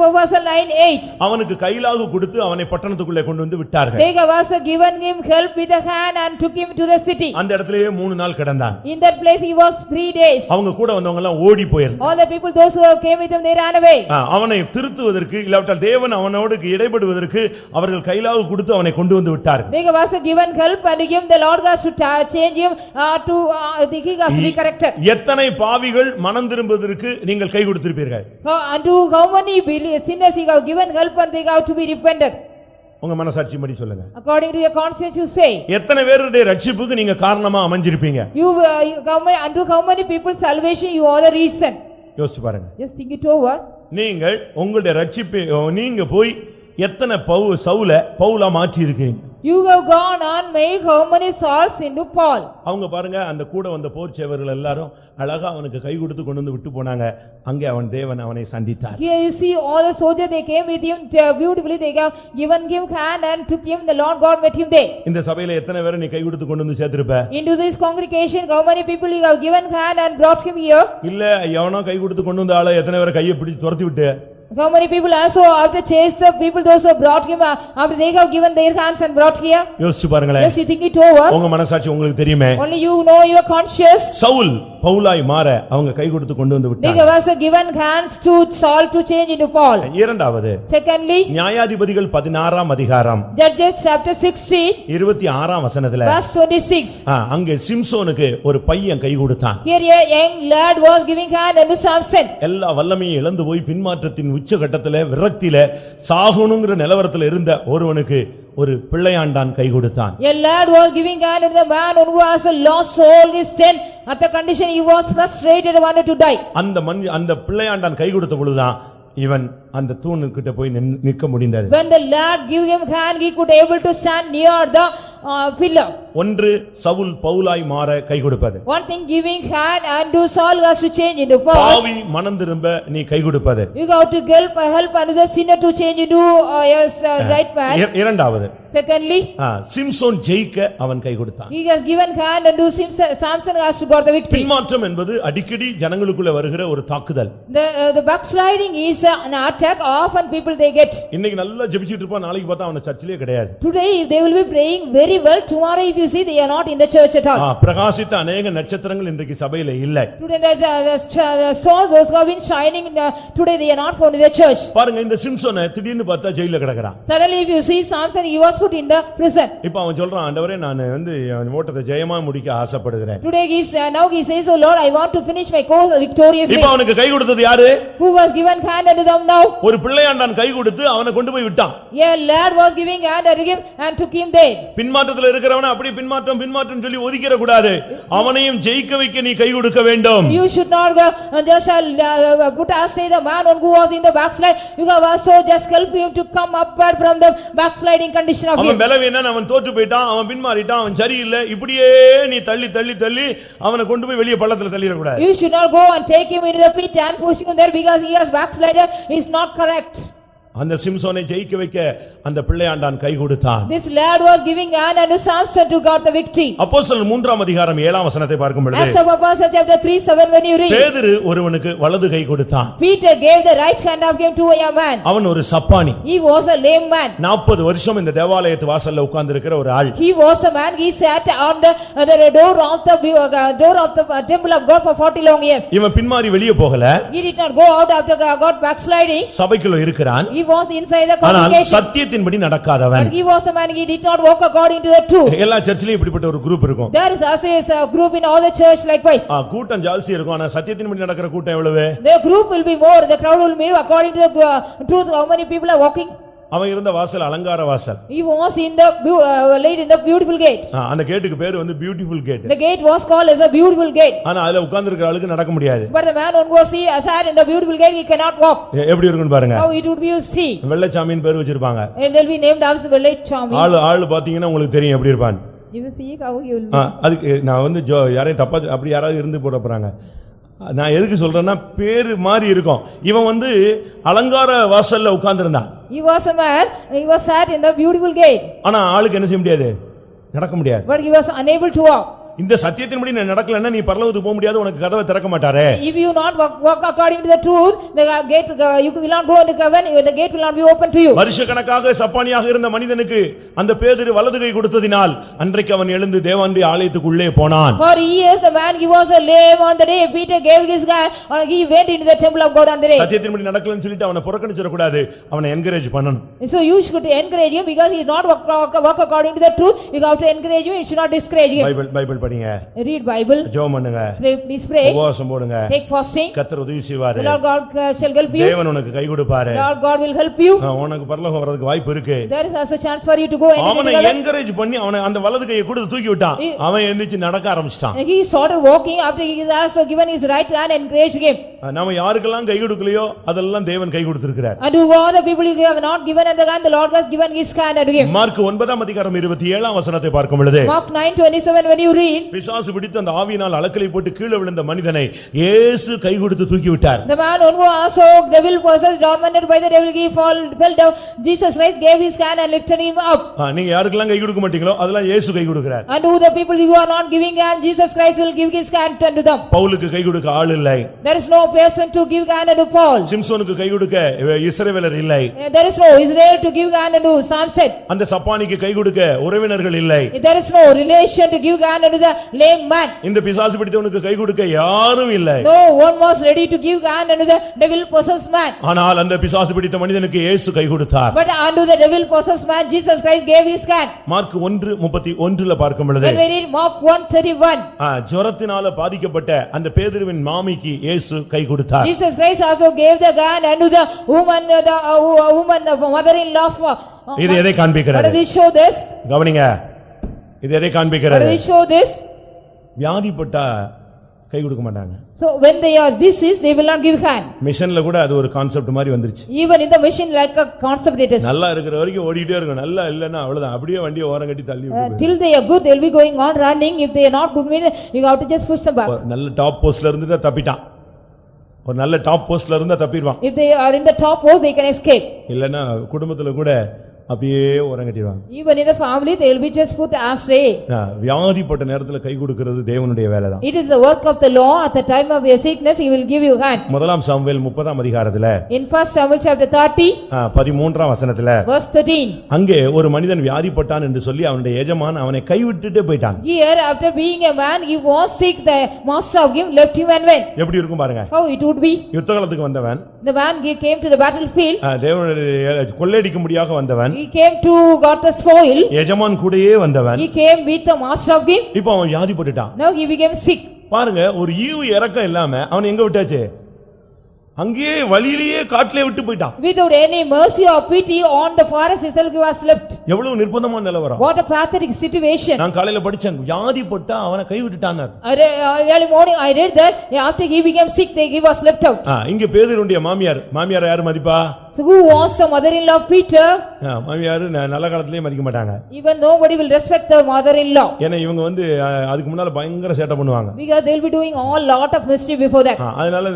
nine eight, அவனுக்கு கைலாகு கொடுத்து அவனை பட்டணத்துக்குள்ளே கொண்டு வந்து விட்டார்கள் they also given him help with the hand and took him to the city. அந்த இடத்திலேயே மூணு நாள் கிடந்தான் In that place he was three days. அவங்க கூட வந்தவங்க எல்லாம் ஓடி போயிருந்தாங்க All the people, those who came with him, they ran away. அவனை திருத்துவதற்கு இல்லாவிட்டால் தேவன் அவனோடு இடைபடுவதற்கு அவர்கள் கைலாகு கொடுத்து அவனை கொண்டு வந்து விட்டார்கள் They also given help and him, the Lord God should change him uh, to, uh, the king has to be corrected. எத்தனை பாவிகள் மனம் திரும்புவதற்கு நீங்கள் கை கொடுத்திருப்பீர்கள் How- Unto how many sinners he have given help and they have to be repented? உங்க மனசாட்சி படி சொல்லுங்க According to your conscience you say. எத்தனை பேருடைய ரட்சிப்புக்கு நீங்க காரணமா அமைஞ்சிருப்பீங்க You, uh, you- how many, unto how many people salvation you are the reason? யோசிச்சு பாருங்க Just think it over. நீங்கள் உங்களுடைய ரட்சிப்பை நீங்க போய் எத்தனை பவு சவுல பவுலா மாற்றி இருக்கீங்க You have gone on make how many souls into Paul? அவங்க பாருங்க அந்த கூட வந்த போர் சேவர்கள் எல்லாரும் அழகா அவனுக்கு கை கொடுத்து கொண்டு வந்து விட்டு போனாங்க அங்கே அவன் தேவன் அவனை சந்தித்தார் Here you see all the soldiers, they came with him uh, beautifully, they have given him hand and took him, the Lord God met him there. இந்த சபையில எத்தனை பேரை நீ கை கொடுத்து கொண்டு வந்து சேர்த்திருப்ப Into this congregation, how many people you have given hand and brought him here? இல்ல எவனோ கை கொடுத்து கொண்டு வந்த ஆளை எத்தனை பேரை கையை பிடிச்சு துரத்தி விட்டு How many people also after chase the people, those who brought him, uh, after they have given their hands and brought here? யோசிச்சு பாருங்களேன் Yes, you think it over? உங்க மனசாட்சி உங்களுக்கு தெரியுமே Only you know you are conscious. Saul பவுலாய் மாற அவங்க கை கொடுத்து கொண்டு வந்து They விட்டாங்க have also given hands to Saul to change into Paul. இரண்டாவது Secondly, நியாயாதிபதிகள் பதினாறாம் அதிகாரம் Judges chapter sixteen, இருபத்தி ஆறாம் வசனத்துல verse twenty-six. ஆ, அங்கே சிம்சோனுக்கு ஒரு பையன் கை கொடுத்தான் Here a young lad was giving hand unto Samson. எல்லா வல்லமையும் இழந்து போய் பின்மாற்றத்தின் உச்சகட்டத்துல விரக்தியில சாகணுங்கிற நிலவரத்துல இருந்த ஒருவனுக்கு ஒரு பிள்ளையாண்டான் கை கொடுத்தான் A lad was giving hand unto the man who has lost all his strength. At the condition he was frustrated and wanted to die. அந்த மண் அந்த பிள்ளையாண்டான் கை கொடுத்த பொழுதுதான் இவன் அந்த தூணுக்கிட்ட போய் நின்- நிற்க முடிந்தது When the lad gave him hand, he could able to stand near the uh, pillar. ஒன்று சவுல் பவுலாய் மாற கை கொடுப்பது One thing giving hand and do Saul has to change into Paul. பாவி மனம் திரும்ப நீ கை கொடுப்பது You got to help, help another sinner to change into uh, yes, uh, right man. இர- இரண்டாவது Secondly, ஆ, சிம்சோன் ஜெயிக்க அவன் கை கொடுத்தான் he has given hand and do Samson, Samson has to got the victory. பின்மாற்றம் என்பது அடிக்கடி ஜனங்களுக்குள்ள வருகிற ஒரு தாக்குதல் The, uh, the backsliding is uh, an attack often people they get. இன்னைக்கு நல்லா ஜெபிச்சிட்டு இருப்பான் நாளைக்கு பார்த்தா அவன சர்ச்சிலே கிடையாது Today if they will be praying very well, tomorrow if you see they are not in the church at all. பிரகாசித்த அநேக நட்சத்திரங்கள் இன்றைக்கு சபையில இல்லை Today the, the, the star- the stars, those who have been shining, uh, today they are not found in the church. பாருங்க இந்த சிம்சோனை திடீர்னு பார்த்தா ஜெயில கிடக்குறான் Suddenly if you see Samson, he was put in the prison. இப்ப அவன் சொல்றான் ஆண்டவரே நான் வந்து ஓட்டத்தை ஜெயமா முடிக்க ஆசைப்படுகிறேன் Today he is, uh, now he says, "Oh Lord, I want to finish my course victoriously." இப்ப அவனுக்கு கை கொடுத்தது யாரு Who was given hand unto them now? ஒரு பிள்ளையாண்டான் கை கொடுத்து அவனை கொண்டு போய் விட்டான் A lad was giving hand unto him and took him there. பின்மாற்றத்துல இருக்கிறவன அப்படி பின்மாற்றம் பின்மாற்றம் சொல்லி ஒதுக்கிற கூடாது அவனையும் ஜெயிக்க வைக்க நீ கை கொடுக்க வேண்டும் You should not go and just uh, uh, put aside the man who was in the backslide. You have also just help him to come upward from the backsliding condition of அவன் him. பலவீனன் அவன் தோற்று போயிட்டான் அவன் பின்மாறிட்டான் அவன் சரியில்லை இப்படியே நீ தள்ளி தள்ளி தள்ளி அவனை கொண்டு போய் வெளியே பள்ளத்துல தள்ளிடக்கூடாது You should not go and take him into the pit and push him there because he has backslided. It's not correct. அந்த சிம்சோனை ஜெயிக்க வைக்க அந்த பிள்ளையாண்டான் கை கொடுத்தான் This lad was giving hand unto Samson to got the victory. அப்போஸ்தலர் மூன்றாம் அதிகாரம் ஏழாம் வசனத்தை பார்க்கும் பொழுது Acts of Apostles chapter 3 7 when you read. பேதுரு ஒருவனுக்கு வலது கை கொடுத்தான் Peter gave the right hand of him to a man. அவன் ஒரு சப்பானி He was a lame man. நாற்பது வருஷம் இந்த தேவாலயத்து வாசல்ல உட்கார்ந்து இருக்கிற ஒரு ஆள் He was a man, he sat on the, uh, the door of the, uh, door of the uh, temple of God for forty long years. இவன் பின்மாறி வெளியே போகல He did not go out after uh, God backsliding, சபைக்குள்ள இருக்கிறான் he was inside the ஆனால் congregation. சத்தியத்தின்படி நடக்காதவன் But he was a man, he did not walk according to the truth. எல்லா சர்ச்சிலையும் இப்படிப்பட்ட ஒரு குரூப் இருக்கும் There is also a group in all the church likewise. ஆ, கூட்டம் ஜாஸ்தி இருக்கும் ஆனா சத்தியத்தின்படி நடக்கிற கூட்டம் எவ்வளவு The group will be more, the crowd will be according to the uh, truth, how many people are walking. அவன் இருந்த வாசல் அலங்கார வாசல் He was in the, uh, laid in the beautiful gate. ஆ, அந்த கேட்டுக்கு பேரு வந்து beautiful gate The gate was called as a beautiful gate. ஆனா அதுல உட்கார்ந்து இருக்கிற ஆளுக்கு நடக்க முடியாது But the man who was see, sat in the beautiful gate, he cannot walk. எப்படி இருக்குன்னு பாருங்க How it would be, you see. வெள்ளச்சாமின்னு பேர் வச்சிருப்பாங்க And they'll be named as Swami. ஆளு ஆளு பாத்தீங்கன்னா உங்களுக்கு தெரியும் எப்படி இருப்பான் You see how he will அதுக்கு நான் வந்து யாரையும் தப்பா அப்படி யாராவது இருந்து போட போறாங்க நான் எதுக்கு சொல்றேன்னா பேரு மாதிரி இருக்கும். இவன் வந்து அலங்கார வாசல்ல உட்கார்ந்திருந்தான். He was a man, he was sat in the beautiful gate, ஆனா ஆளுக்கு என்ன செய்ய முடியாது? நடக்க முடியாது. But he was unable to walk. இந்த சத்தியத்தின்படி நீ நடக்கலன்னா நீ பரலோகத்துக்கு போக முடியாது உனக்கு கதவை திறக்க மாட்டாரே If you not walk, walk according to the truth, the gate, you will not go into heaven, the gate will not be open to you. வருஷக்கணக்காக சப்பானியாக இருந்த மனிதனுக்கு அந்த பேதுரு வலது கை கொடுத்ததினால் அன்றைக்கு அவன் எழுந்து தேவானுடைய ஆலயத்துக்குள்ளே போனான் For years, the man, he was a lame on the day Peter gave his hand, uh, he went into the temple of God on the day. சத்தியத்தின்படி நடக்கலன்னு சொல்லிட்டு அவனை புறக்கணிச்சிடக்கூடாது அவனை என்கரேஜ் பண்ணணும் So you should encourage him because he is not walk, walk according to the truth, you have to encourage him, you should not discourage him. Bible Bible படிங்க Read Bible, ஜெபம் பண்ணுங்க pray, please pray, உபவாசம் போடுங்க take fasting, கத்தர் உதவி செய்வாரு the Lord God uh, shall help you, தேவன் உனக்கு கை கொடுப்பாரு Lord God will help you. ஆ, உனக்கு பரலோகம் வர்றதுக்கு வாய்ப்பு இருக்கு There is also chance for you to go and அவனை. என்கரேஜ் பண்ணி அவனை அந்த வலது கையை கொடுத்து தூக்கி விட்டான் அவன் எந்திரிச்சு நடக்க ஆரம்பிச்சிட்டான் He started walking after he is also given his right hand and encouraged him. நாம யாருக்கெல்லாம் கை கொடுக்கலையோ அதெல்லாம் தேவன் கை கொடுத்திருக்கிறார் And to all the people you have not given and the hand, the Lord has given his hand unto him. Mark ஒன்பதாம் அதிகாரம் இருபத்தி ஏழாம் வசனத்தை பார்க்கும் பொழுது Mark nine twenty-seven, when you read, பிசாசு பிடித்து அந்த ஆவியினால் அலக்கலை போட்டு கீழே விழுந்த மனிதனை இயேசு கை கொடுத்து தூக்கி விட்டார் the man who also devil possessed, tormented by the devil, he fall, fell down. Jesus Christ gave his hand and lifted him up. நீங்க யாருக்கெல்லாம் கை கொடுக்க மாட்டீங்களோ அதெல்லாம் இயேசு கை கொடுக்கிறார் And to the people who are not giving hand, Jesus Christ will give his hand unto them. பவுலுக்கு கை கொடுக்க ஆள் இல்லை There is no person to give hand unto Paul. சிம்சோனுக்கு கை கொடுக்க இஸ்ரவேலர் இல்லை There is no Israel to give hand unto Samson. அந்த சப்பானிக்கு கை கொடுக்க உறவினர்கள் இல்லை There is no relation to give hand unto the lame man. இந்த பிசாசு பிடித்தவனுக்கு கை கொடுக்க யாரும் இல்லை No one was ready to give hand unto the devil possessed man. ஆனால் அந்த பிசாசு பிடித்த மனிதனுக்கு இயேசு கை கொடுத்தார் But unto the devil possessed man, Jesus Christ gave his hand. Mark ஒன்று முப்பத்தி ஒன்றுல பார்க்கும் பொழுது When we read Mark one thirty-one, ஆ, ஜுரத்தினால பாதிக்கப்பட்ட அந்த பேதுருவின் மாமிக்கு இயேசு கை கொடுத்தார் Jesus Christ also gave the hand unto the woman, uh, the uh, wo- woman, the mother-in-law. for- uh, இது எதை காண்பிக்கிறது? கவனிங்க இது எதை காண்பிக்கிறது this show this? வியாதிப்பட்ட கை கொடுக்க மாட்டாங்க So when they are deceased, they will not give hand. மிஷன்ல கூட அது ஒரு கான்செப்ட் மாதிரி வந்துருச்சு Even in the machine like a concept it is. நல்லா இருக்கிற வரைக்கும் ஓடிட்டே இருக்கும் நல்லா இல்லன்னா அவ்வளவுதான் அப்படியே வண்டியை ஓரம் கட்டி தள்ளி Uh, விட்டு Till they are good, they will be going on running. If they are not good, mean you have to just push them back. நல்ல டாப் போஸ்ட்ல இருந்துட்டா தப்பிட்டான் ஒரு நல்ல டாப் போஸ்ட்ல இருந்தா தப்பிடுவான் If they are in the top post, they can escape. இல்லன்னா குடும்பத்துல கூட அப்படியே ஓரம் கட்டிடுவாங்க Even in the family, they will be just put astray. வியாதிப்பட்ட நேரத்துல கை கொடுக்கிறது தேவனுடைய வேலைதான் It is the work of the law. At the time of your sickness, he will give you hand. முதலாம் சாமுவேல் முப்பதாம் அதிகாரத்துல In first Samuel chapter thirty, ஆ, பதிமூன்றாம் வசனத்துல verse thirteen. அங்கே ஒரு மனிதன் வியாதிப்பட்டான் என்று சொல்லி அவனுடைய எஜமான் அவனை கைவிட்டுட்டு போயிட்டான் Here, after being a man, he was sick. The master of him left him and went. எப்படி இருக்கும் பாருங்க How it would be? யுத்தகாலத்துக்கு வந்தவன் The man he came to the battlefield. தேவனுடைய கொள்ளையடிக்கும்படியாக வந்தவன் He came to got the spoil. எஜமான் கூடயே வந்தவன் He came with the master of him. இப்ப அவன் வியாதிப்பட்டுட்டான் Now he became sick. பாருங்க ஒரு ஈவு இறக்கம் இல்லாம அவன் எங்க விட்டாச்சு அங்கேயே வழியிலேயே காட்டிலே விட்டு போயிட்டான் Without any mercy or pity on the forest itself, he was left. எவ்வளவு நிர்பந்தமான நிலவரம் What a pathetic situation. நான் காலையில படிச்சேன் வியாதிப்பட்டா அவனை read, uh, early morning, I read that after he became sick, they, he was left out. இங்க பேதருடைய மாமியார் மாமியார் யாரு மதிப்பா So who was the mother-in-law of Peter? ஆ, மாமியார் நல்ல காலத்திலேயே மதிக்க மாட்டாங்க Even nobody will respect the mother-in-law. ஏன்னா இவங்க வந்து அதுக்கு முன்னால பயங்கர சேட்டை பண்ணுவாங்க Because they will be doing all lot of mischief before that. அதனால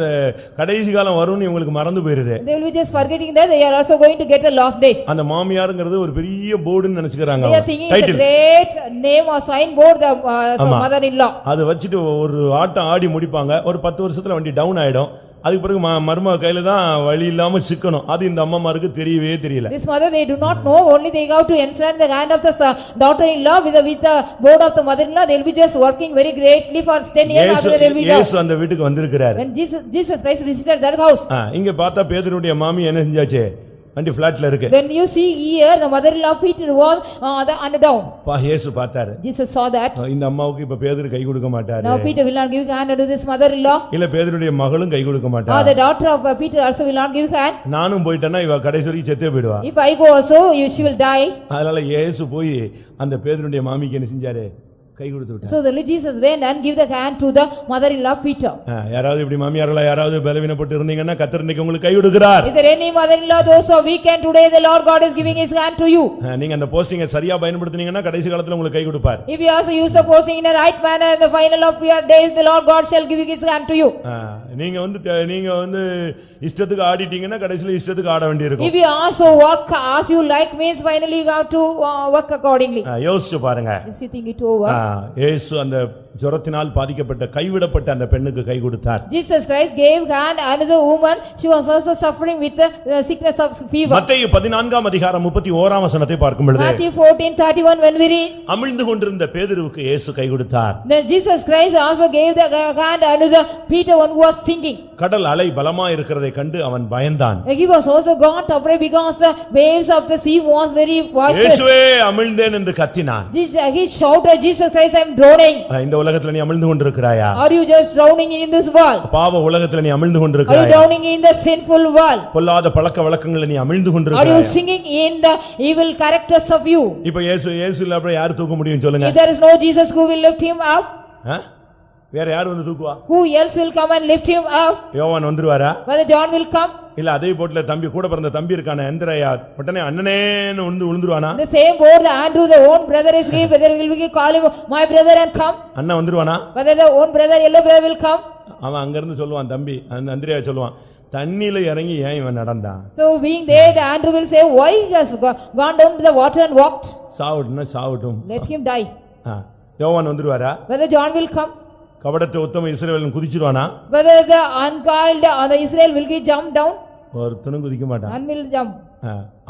கடைசி காலம் வரும்னு இவங்களுக்கு மறந்து போயிருது They will be just forgetting that they are also going to get the last days. அந்த மாமியாருங்கிறது ஒரு பெரிய போர்டுன்னு நினைச்சுக்கிறாங்க They are thinking it's a great name or signboard, the uh, so ஆமா. mother-in-law. அதை வச்சுட்டு ஒரு ஆட்டம் ஆடி முடிப்பாங்க ஒரு பத்து வருஷத்துல வண்டி டவுன் ஆயிடும் அதுக்கு பிறகு மருமக கையில தான் வழி இல்லாம சிக்கணும் அது இந்த அம்மாமாருக்கு தெரியவே தெரியல This mother, they do not know, only they have to ensnare the hand of the son- daughter-in-law with the, with the board of the mother-in-law, they will be just working very greatly for ten years இயேசு after they will. இயேசு அந்த வீட்டுக்கு வந்திருக்கிறாரு When Jesus, Jesus Christ visited that house, இங்க பார்த்தா பேதருடைய மாமி என்ன செஞ்சாச்சு வண்டி பிளாட்ல இருக்கு when you see here, the mother-in-law Peter was uh, the under down. பா இயேசு பார்த்தாரு Jesus saw that. இந்த அம்மாவுக்கு இப்ப பேதரு கை கொடுக்க மாட்டாரு Now Peter will not give hand to this mother-in-law, இல்ல பேதருடைய மகளும் கை கொடுக்க or மாட்டா the daughter of uh, Peter also will not give hand. நானும் போயிட்டேன்னா இவ கடைசி வரைக்கும் செத்தே போயிடுவா If I go also, you- she will die. அதனால இயேசு போய் அந்த பேதருடைய மாமிக்கு என்ன செஞ்சாரு கை கொடுத்து விட்டார் So the Lord Jesus went and give the hand to the mother-in-law Peter. ஆ, யாராவது இப்படி மாமியார்களா யாராவது பலவீனப்பட்டு இருந்தீங்கன்னா கத்தர் இன்னைக்கு உங்களுக்கு கை கொடுக்கிறார் Is there any mother-in-law those who are weak and today the Lord God is giving his hand to you? ஆ, நீங்க அந்த போஸ்டிங்கை சரியா பயன்படுத்துனீங்கன்னா கடைசி காலத்துல உங்களுக்கு கை கொடுப்பார் If you also use the posting in a right manner, in the final of your days, the Lord God shall give his hand to you. ஆ, நீங்க வந்து தே- நீங்க வந்து இஷ்டத்துக்கு ஆடிட்டீங்கன்னா கடைசில இஷ்டத்துக்கு ஆட வேண்டியிருக்கும் If you also work as you like means finally you have to uh, work accordingly. ஆ, யோசிச்சு பாருங்க Is you think it over? ஆ, இயேசு அந்த ஜுரத்தினால் பாதிக்கப்பட்ட கைவிடப்பட்ட அந்த பெண்ணுக்கு கை கொடுத்தார் Christ gave hand another woman, she was also suffering with the uh, sickness of fever. மத்தேயு பதினான்காம் அதிகாரம் முப்பத்தி ஓராம் வசனத்தை பார்க்கும் பொழுது Matthew fourteen thirty-one when we read, அமிழ்ந்து கொண்டிருந்த பேதுருவுக்கு இயேசு கை கொடுத்தார் then Jesus Christ also gave the uh, hand another Peter one who was sinking. கடல் அலை பலமா இருக்கிறதை கண்டு அவன் பயந்தான் He was also got afraid because the waves of the sea was very boisterous. இயேசுவே அமிழ்ந்தேன் என்று கத்தினான் he shouted, Jesus Christ, I am drowning. ஆ, இந்த உலகத்துல நீ அமிழ்ந்து கொண்டிருக்கிறாயா Are you just drowning in this world? பாவ உலகத்துல நீ அமிழ்ந்து Are you கொண்டிருக்கிறாயா drowning in the sinful world? பொல்லாத பழக்க வழக்கங்களை நீ அமிழ்ந்து Are you கொண்டிருக்கிறாயா singing in the evil characters of you? இப்ப இயேசு இயேசு இல்ல அப்புறம் யார் தூக்க முடியும் சொல்லுங்க If there is no Jesus who will lift him up, ஆ? வேற யார் வந்து தூக்குவா who else will come and lift him up? யோவான் வந்துருவாரா Whether John will come? இல்ல அதே போட்டுல தம்பி கூட பிறந்த தம்பி இருக்கான எந்திரையா உடனே அண்ணனேன்னு உண்டு விழுந்துருவானா The same board, the Andrew, the own brother is here, whether will we call him my brother and come? அண்ணன் வந்துருவானா Whether the own brother, yellow brother will come? அவன் அங்கிருந்து சொல்லுவான் தம்பி அந்த அந்திரையா சொல்லுவான் தண்ணியில இறங்கி ஏன் இவன் நடந்தான் So being there, the Andrew will say, why he has go- gone down to the water and walked? சாவட்டுன்னா சாவட்டும் Let him die. ஆ. யோவான் வந்துருவாரா Whether John will come? கபடற்ற Uttama இஸ்ரவேலன் குதிச்சிருவானா Whether the unkind or the Israel will he jump down? ஒருத்தனும் குதிக்க மாட்டான் will jump.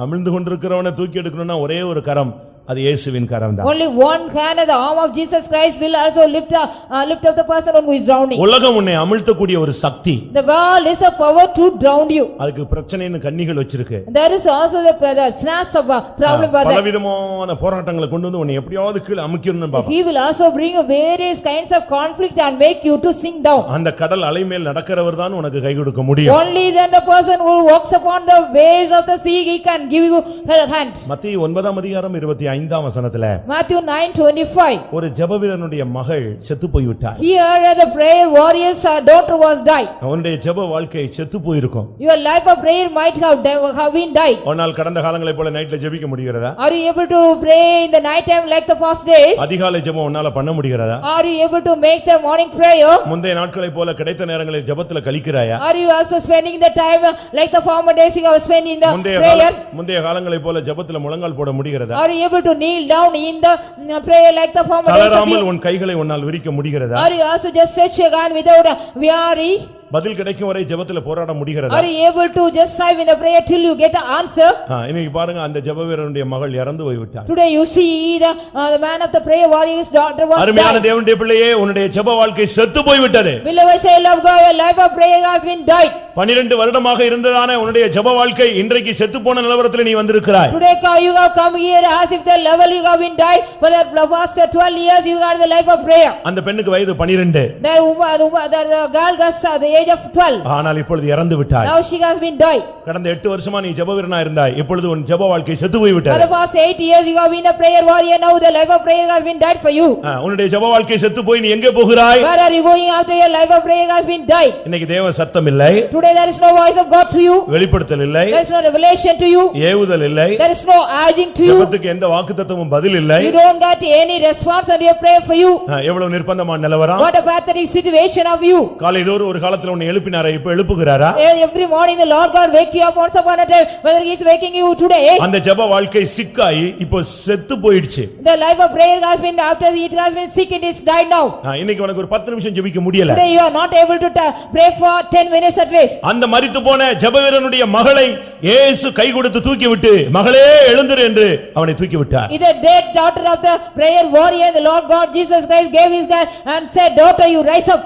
அமிழ்ந்து கொண்டிருக்கிறவனை தூக்கி எடுக்கணும்னா ஒரே ஒரு கரம் அது இயேசுவின் கரம் தான் Only one hand and the arm of Jesus Christ will also lift up, uh, lift up the person who is drowning. உலகம் உன்னை அமிழ்த்தக்கூடிய ஒரு சக்தி The world is a power to drown you. அதுக்கு பிரச்சனைன்னு கண்ணிகள் வச்சிருக்கு There is also the the snares of a problem that. பலவிதமான போராட்டங்களை கொண்டு வந்து உன்னை எப்படியாவது கீழே அமுக்கிடணும் பாப்பா He will also bring various kinds of conflict and make you to sink down. அந்த கடல் அலை மேல் நடக்கிறவர் தான் உனக்கு கை கொடுக்க முடியும் Only then the person who walks upon the waves of the sea, he can give you her hand. மத்திய ஒன்பதாம் அதிகாரம் இருபத்தி ஐந்தாம் வசனத்துல Matthew 9:25. ஒரு ஜெபவீரனுடைய மகள் செத்து போய்விட்டார் Here the prayer warrior's uh, daughter was died. அவனுடைய ஜெப வாழ்க்கை செத்து போயிருக்கும் Your life of prayer might have di- have been died. ஒரு நாள் கடந்த காலங்களைப் போல நைட்ல ஜெபிக்க முடிகிறதா Are you able to pray in the night time like the past days? அதிகாலை ஜெபம் உன்னால பண்ண முடிகிறதா Are you able to make the morning prayer? முந்தைய நாட்களைப் போல கிடைத்த நேரங்களில் ஜெபத்துல கழிக்கிறாயா Are you also spending the time uh, like the former days you have spent in the முந்தைய கால- prayer? முந்தைய காலங்களைப் போல ஜெபத்துல முழங்கால் போட முடிகிறதா Are you able to kneel down in the uh, prayer like the former days of தளராமல் you? உன் கைகளை உன்னால் விரிக்க முடிகிறதா Are you also just stretch your hand without a weary? பதில் கிடைக்கும் வரை ஜெபத்துல போராட முடிகிறதா Are you able to just strive in the prayer till you get the answer? ஆ, இன்னைக்கு பாருங்க அந்த ஜெபவீரனுடைய மகள் இறந்து போய்விட்டார் Today you see the, uh, the man of the prayer warrior's daughter was அருமையான died. தேவனுடைய பிள்ளையே உன்னுடைய ஜெப வாழ்க்கை செத்து போய்விட்டது Beloved child of God, your life of prayer has been died. பனிரெண்டு வருடமாக இருந்ததான உன்னுடைய ஜெப வாழ்க்கை இன்றைக்கு செத்து போன நிலவரத்தில் நீ வந்திருக்கிறாய் Today ca- you have come here as if the level you have been died for the past twelve years you got the life of prayer. அந்த பெண்ணுக்கு வயது பனிரெண்டு The woman, the woman- the the girl got uh, the age of twelve. ஆனால் இப்பொழுது இறந்து விட்டாய் Now she has been died. கடந்த எட்டு வருஷமா நீ ஜெபவீரனா இருந்தாய் இப்பொழுது உன் ஜெப வாழ்க்கை செத்து For போய்விட்டது the past eight years you have been a prayer warrior, now the life of prayer has been died for you. ஆ, உன்னுடைய ஜெப வாழ்க்கை செத்து போய் நீ எங்கே போகிறாய் Where are you going after your life of prayer has been died? இன்னைக்கு தேவ சத்தம் இல்லை Today there is no voice of God to you, வெளிப்படுத்தல் இல்லை there is no revelation to you, ஏவுதல் இல்லை there is no urging to you. ஜெபத்துக்கு எந்த வாக்குத்தத்தமும் பதில் இல்லை You don't get any response on your prayer for you. ஆ, எவ்வளவு நிர்பந்தமான நிலவரம் What a pathetic situation of you. காலைதோறும் ஒரு காலத்துல உன்னை எழுப்பினாரே இப்ப எழுப்புகிறாரா Every morning the Lord God wake you up once upon a time, whether he is waking you today. அந்த ஜெப வாழ்க்கை சிக்காயி இப்போ செத்து போயிடுச்சு The life of prayer has been, after it has been sick, it is died now. ஆ, இன்னைக்கு உனக்கு ஒரு பத்து நிமிஷம் ஜெபிக்க முடியல Today you are not able to ta- pray for ten minutes at least. அந்த மரித்து போன ஜெபவீரனுடைய மகளை இயேசு கை கொடுத்து தூக்கி விட்டு மகளே எழுந்திரு என்று அவனை தூக்கி விட்டார் Is the dead daughter of the prayer warrior, the Lord God Jesus Christ gave his hand and said, daughter, you rise up.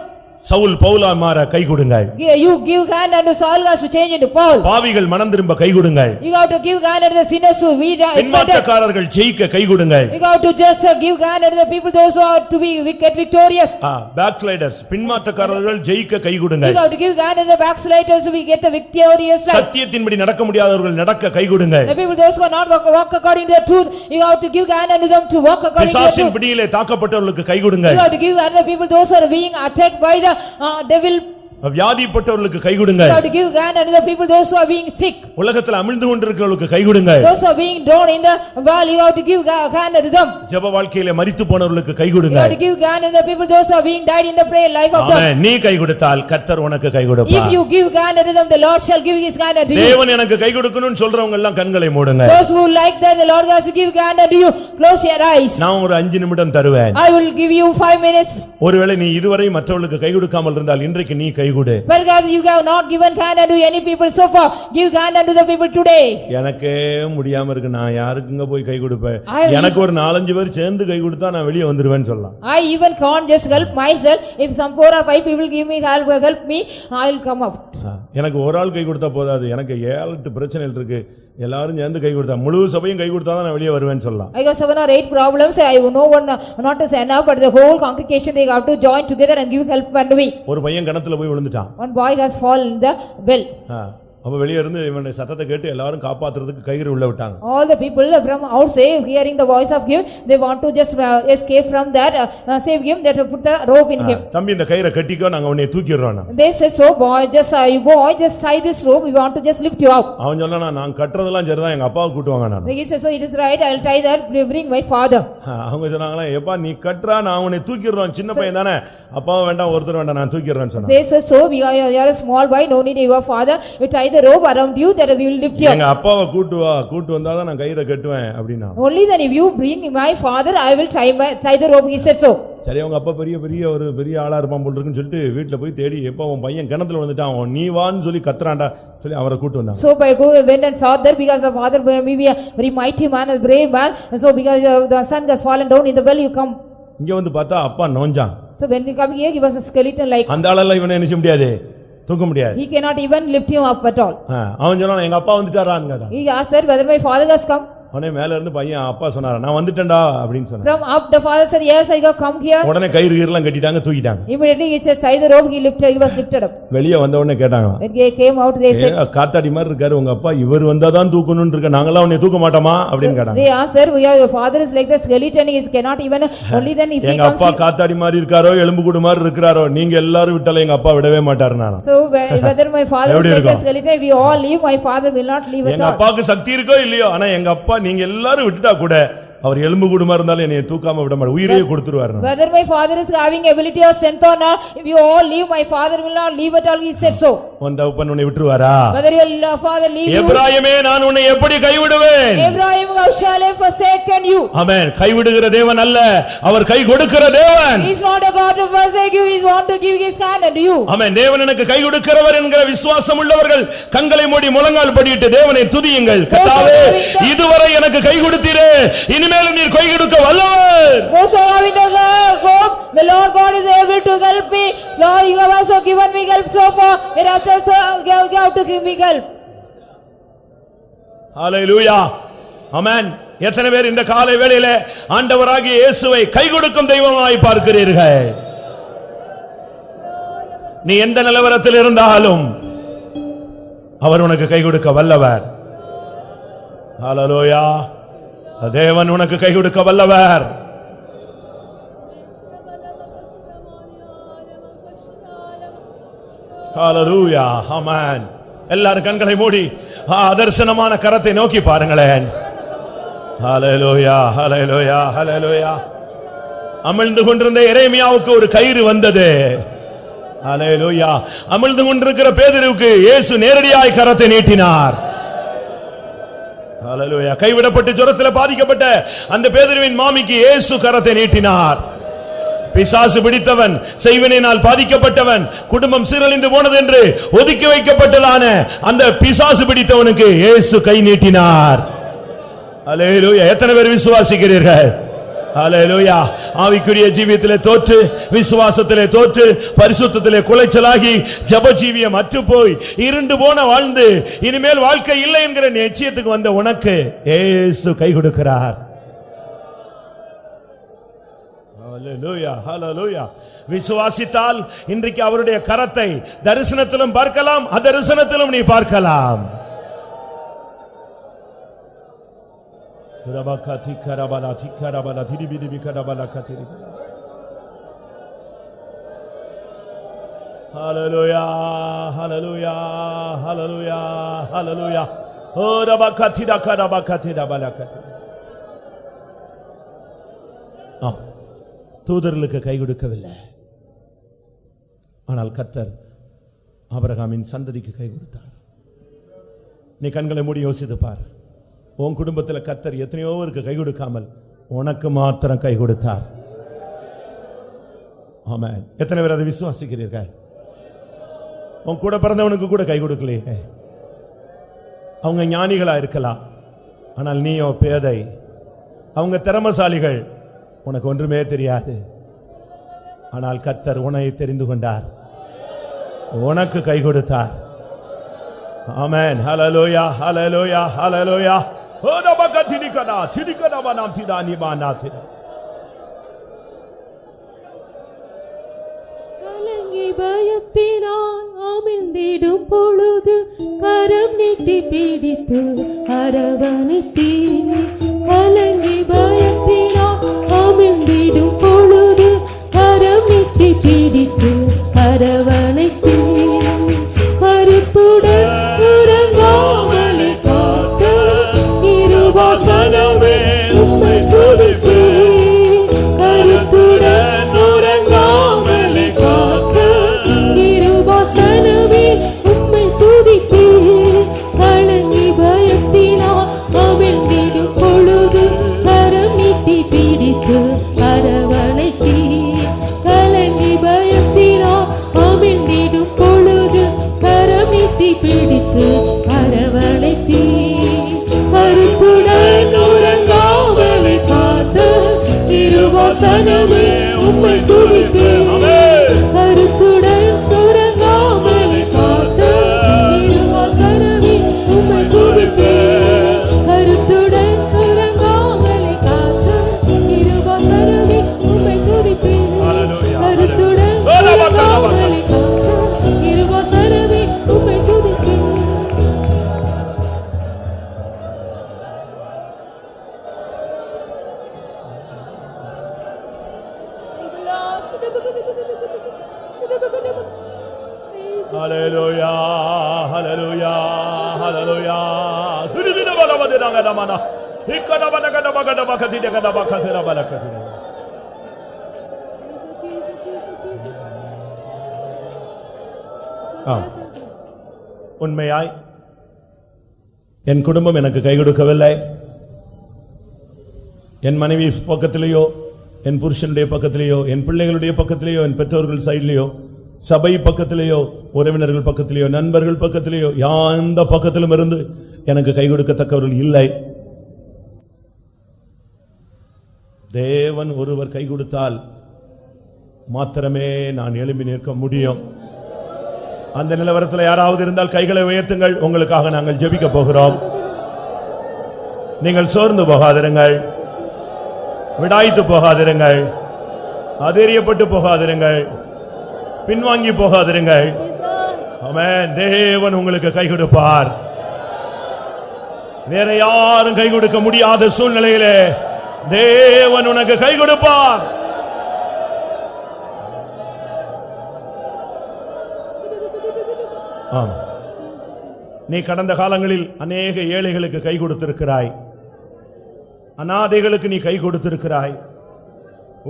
Saul பவுலா மாற கை கொடுங்கள் You give hand unto Saul has to change into Paul. பாவிகள் மனம் திரும்ப கை You have to give hand unto the sinners to be repentant. பின்மாற்றக்காரர்கள் ஜெயிக்க கை You have to just uh, give hand unto the people, those who are to be wicked victorious. Backsliders பின்மாற்றக்காரர்கள் ஜெயிக்க கை You have to give hand to the backsliders so we get the victorious side. சத்தியத்தின்படி நடக்க முடியாதவர்கள் நடக்க கை The people, those who are not walk, walk according to the truth, you have to give hand unto them to walk according to the பிசாசின். பிடியிலே தாக்கப்பட்டவர்களுக்கு கை You கொடுங்கள் have to give hand to the people, those who are being attacked by the devil. வியாதிப்பட்டவர்களுக்கு guy You கொடுங்கள் have to give hand unto the people, those who are being sick. உலகத்தில் அமிழ்ந்து கொண்டிருக்கிறவர்களுக்கு கை கொடுங்கள் Those who are being drawn in the well, you have to give ga- hand unto them. ஜெப வாழ்க்கையிலே மரித்து போனவர்களுக்கு கை You have கொடுங்கள் to give hand unto the people, those who are being died in the prayer life of them. ஆமென். நீ கை கொடுத்தால் கத்தர் உனக்கு கை If கொடுப்பார் you give hand unto them, the Lord shall give his hand unto you. தேவன் எனக்கு கை கொடுக்கணும்னு சொல்றவங்க எல்லாம் கண்களை மூடுங்க Those who like that, the Lord has to give hand unto you. Close your eyes. நான் ஒரு அஞ்சு நிமிடம் தருவேன் I will give you five minutes. ஒருவேளை நீ இதுவரை மற்றவர்களுக்கு கை கொடுக்காமல் இருந்தால் இன்றைக்கு நீ கை கொடு Perhaps you have not given hand unto any people so far. Give hand unto the people today. எனக்கே முடியாம இருக்கு நான் யாருக்குங்க போய் கை கொடுப்பேன் எனக்கு ஒரு நாலஞ்சு பேர் சேர்ந்து கை கொடுத்தா நான் வெளியே வந்துருவேன்னு சொல்லலாம் I even can't just help myself. If some four or five people give me help, help me, I will come up. ஆ, எனக்கு ஒரு ஆள் கை கொடுத்தா போதாது எனக்கு ஏழு எட்டு பிரச்சனைகள் இருக்கு எல்லாரும் சேர்ந்து கை கொடுத்தா முழு சபையும் கை கொடுத்தா தான் நான் வெளியே வருவேன்னு சொல்லலாம் I got seven or eight problems. I know one, uh, not as enough, but the whole congregation, they have to join together and give help unto me. ஒரு பையன் கிணத்துல போய் விழுந்துட்டான் One boy has fallen in the well. ஆ, அப்ப வெளியே இருந்து இவனுடைய சத்தத்தை கேட்டு எல்லாரும் காப்பாத்துறதுக்கு கயிறு உள்ள விட்டாங்க All the people from outside hearing the voice of him, they want to just uh, escape from that, uh, uh, save him, that put the rope in him. தம்பி இந்த கயிறை கட்டிக்கோ நாங்க உன்னை தூக்கிடுறோம் They said, so boy, just, uh, you boy, just tie this rope, we want to just lift you up. அவன் சொன்னா நான் கட்டுறதெல்லாம் சரிதான் எங்க அப்பாவை கூட்டுவாங்க நான் He said, so it is right, I will tie that, bring my father. அவங்க சொன்னாங்களா எப்பா நீ கட்டுறா நான் உன்னை தூக்கிடுறோம் சின்ன பையன் தானே அப்பாவும் வேண்டாம் ஒருத்தர் வேண்டாம் நான் They said, so we are, you are a small boy, no need your father, you tie the around you, that we will lift you up. எங்க அப்பாவை கூட்டு வா கூட்டு வந்தாதான் நான் கயிறை கட்டுவேன் அப்படின்னா Only then if you bring my father, I will tie my, tie the rope, he said so. சரி அவங்க அப்பா பெரிய பெரிய ஒரு பெரிய ஆளா இருப்பான் போல் இருக்குன்னு சொல்லிட்டு வீட்டுல போய் தேடி எப்ப அவன் பையன் கிணத்துல வந்துட்டான் அவன் நீ வான்னு சொல்லி கத்துறான்டா சொல்லி அவரை கூட்டு வந்தாங்க So by go went and saw there because the father may be a very mighty man, a brave man, and so because uh, the son has fallen down in the well, you come. இங்க வந்து பார்த்தா அப்பா நோஞ்சான் So when he come here, he was a skeleton like, அந்த ஆளெல்லாம் இவனை செய்ய முடியாது தூக்க முடியாது he cannot even lift him up at all. அவன் சொன்னான் எங்க அப்பா வந்துட்டாரான்னு கேட்டான் He asked whether my father has come. உடனே மேல இருந்து பையன் அப்பா சொன்னாரா நான் வந்துட்டேன்டா அப்படின்னு சொன்னான் From up, the father said, yes, I got come here. உடனே கயிறு கீரெல்லாம் கட்டிட்டாங்க தூக்கிட்டாங்க Immediately he just tied the rope, he lifted, he was lifted up. வெளியே வந்த உடனே கேட்டாங்களாம் When he came out, they said, காத்தாடி மாதிரி இருக்காரு உங்க அப்பா இவர் வந்தாதான் தூக்கணும்னு இருக்க நாங்கெல்லாம் உன்னை தூக்க மாட்டோமா அப்படின்னு கேட்டாங்க they asked, sir, we are, your father is like the skeleton, he cannot even, only then if he எங்க comes. அப்பா காத்தாடி மாதிரி இருக்காரோ எலும்பு கூடு மாதிரி இருக்கிறாரோ நீங்க எல்லாரும் விட்டாலும் எங்க அப்பா விடவே மாட்டாரு நானும் So whe- whether my father is like a skeleton, we all leave, my father will not leave at எங்க all. அப்பாவுக்கு சக்தி இருக்கோ இல்லையோ ஆனா எங்க அப்பா நீங்க எல்லாரும் விட்டுட்டா கூட அவர் எலும்பு கூடுமா இருந்தாலும் என்னைய தூக்காம விட மாட்டார் உயிரையே கொடுத்துருவாரு. Whether my father is having ability or strength or not, if you all leave, my father will not leave at all, he said so. உன் தகப்பன் உன்னை விட்டுருவாரா Whether your father leave you, எப்ராயிமே நான் உன்னை எப்படி கைவிடுவேன் Abraham, how shall I forsaken you? ஆமென் கைவிடுகிற தேவன் அல்ல அவர் கை கொடுக்கிற தேவன் He is not a God to forsake you, he is want to give his hand unto you. ஆமென் தேவன் எனக்கு கை கொடுக்கிறவர் என்கிற விசுவாசம் உள்ளவர்கள் கண்களை மூடி முழங்கால் படியிட்டு தேவனை துதியுங்கள் கர்த்தாவே இதுவரை எனக்கு கை கொடுத்தீரே இனிமேல் நீர் கை கொடுக்க வல்லவர் Those who are having the uh, hope, the Lord God is able to help me. Lord, you have also given me help so far, hereafter so you have to give me help. ஹalleluya ஆமென் எத்தனை பேர் இந்த காலை வேளையிலே ஆண்டவராகிய இயேசுவை கை கொடுக்கும் தெய்வமாய் பார்க்கிறீர்கள் நீ எந்த நிலவரத்தில் இருந்தாலும் அவர் உனக்கு கை கொடுக்க வல்லவர் ஹalleluya தேவன் உனக்கு கை கொடுக்க வல்லவர். எல்லாரும் கண்களை மூடி ஆ, அதர்சனமான கரத்தை நோக்கி பாருங்களேன். அமிழ்ந்து கொண்டிருந்த இறைமையாவுக்கு ஒரு கயிறு வந்தது. அலையலோயா அமிழ்ந்து கொண்டிருக்கிற பேதருக்கு இயேசு நேரடியாய் கரத்தை நீட்டினார். கைவிடப்பட்டு ஜுரத்தில் பாதிக்கப்பட்ட அந்த பேதருவின் மாமிக்கு இயேசு கரத்தை நீட்டினார். பிசாசு பிடித்தவன் செய்வனால் பாதிக்கப்பட்டவன் குடும்பம் சீரழிந்து போனது என்று ஒதுக்கி வைக்கப்பட்டதான அந்த பிசாசு பிடித்தவனுக்கு இயேசு கை நீட்டினார். எத்தனை பேர் விசுவாசிக்கிறீர்கள்? அல்லேலூயா ஆவிக்குரிய ஜீவியத்திலே தோற்று விசுவாசத்திலே தோற்று பரிசுத்திலே குலைச்சலாகி ஜபஜீவியம் அற்று போய் இருண்டு போன வாழ்ந்து இனிமேல் வாழ்க்கை இல்லை என்கிற நிச்சயத்துக்கு வந்த உனக்கு ஏசு கை கொடுக்கிறார். விசுவாசித்தால் இன்றைக்கு அவருடைய கரத்தை தரிசனத்திலும் பார்க்கலாம் அதரிசனத்திலும் நீ பார்க்கலாம். ரபகதி கரபல திக்கரபல திரிபிதிபி கரபல Hallelujah, hallelujah, hallelujah, hallelujah. Oh, ஓ da karabakati da balakati. ஆ oh, தூதர்களுக்கு கை கொடுக்கவில்லை ஆனால் கத்தர் ஆபரகாமின் சந்ததிக்கு கை கொடுத்தார் நீ கண்களை மூடி யோசித்து பாரு உன் குடும்பத்தில் கத்தர் எத்தனையோ இருக்கு கை கொடுக்காமல் உனக்கு மாத்திரம் கை கொடுத்தார். ஆமென். எத்தனை பேர் அதை விசுவாசிக்கிறீர்கள்? உன் கூட பிறந்தவனுக்கு கூட கை கொடுக்கலையே. அவங்க ஞானிகளா இருக்கலாம். ஆனால் நீயோ பேதை. அவங்க திறமசாலிகள். உனக்கு ஒன்றுமே தெரியாது. ஆனால் கத்தர் உன்னை தெரிந்து கொண்டார். உனக்கு கை கொடுத்தார். ஆமேன். ஹலலோயா ஹலலோயா ஹலலோயா கலங்கி பயத்தினால் அமிழ்ந்திடும் பொழுது கரம் நீட்டி பிடித்து அரவணைத்தீ. கலங்கி பயத்தினால் அமிழ்ந்திடும் பொழுது கரம் நீட்டி பிடித்து அரவணைத்தீ. கருப்புடன் Hallelujah. Sana உண்மையாய்? என் குடும்பம் எனக்கு கை கொடுக்கவில்லை. என் மனைவி பக்கத்திலேயோ என் புருஷனுடைய பக்கத்திலேயோ என் பிள்ளைகளுடைய பக்கத்திலேயோ என் பெற்றோர்கள் சைட்லேயோ சபை பக்கத்திலேயோ உறவினர்கள் பக்கத்திலேயோ நண்பர்கள் பக்கத்திலேயோ எந்த பக்கத்திலும் இருந்து எனக்கு கை கொடுக்கத்தக்கவர்கள் இல்லை. தேவன் ஒருவர் கை கொடுத்தால் மாத்திரமே நான் எழும்பி நிற்க முடியும். அந்த நிலவரத்தில் யாராவது இருந்தால் கைகளை உயர்த்துங்கள். உங்களுக்காக நாங்கள் ஜெபிக்க போகிறோம். நீங்கள் சோர்ந்து போகாதிருங்கள். விடாய்த்து போகாதிருங்கள். அதிரியப்பட்டு போகாதிருங்கள். பின்வாங்கி போகாதிருங்கள். அவன் தேவன் உங்களுக்கு கை கொடுப்பார். வேற யாரும் கை கொடுக்க முடியாத சூழ்நிலையிலே தேவன் உனக்கு கை கொடுப்பார். நீ கடந்த காலங்களில் அநேக ஏழைகளுக்கு கை கொடுத்திருக்கிறாய். அனாதைகளுக்கு நீ கை கொடுத்திருக்கிறாய்.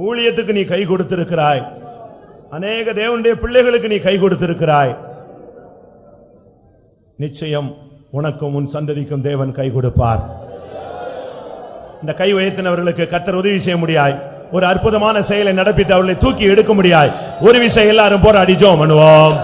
ஊழியத்துக்கு நீ கை கொடுத்திருக்கிறாய். அநேக தேவனுடைய பிள்ளைகளுக்கு நீ கை கொடுத்திருக்கிறாய். நிச்சயம் உனக்கும் உன் சந்ததிக்கும் தேவன் கை கொடுப்பார். இந்த கை உயர்த்தினவர்களுக்கு கத்தர் உதவி செய்ய முடியாய். ஒரு அற்புதமான செயலை நடப்பித்து அவர்களை தூக்கி எடுக்க முடியாய். ஒரு விசை எல்லாரும் போராடி ஜோம் பண்ணுவோம்.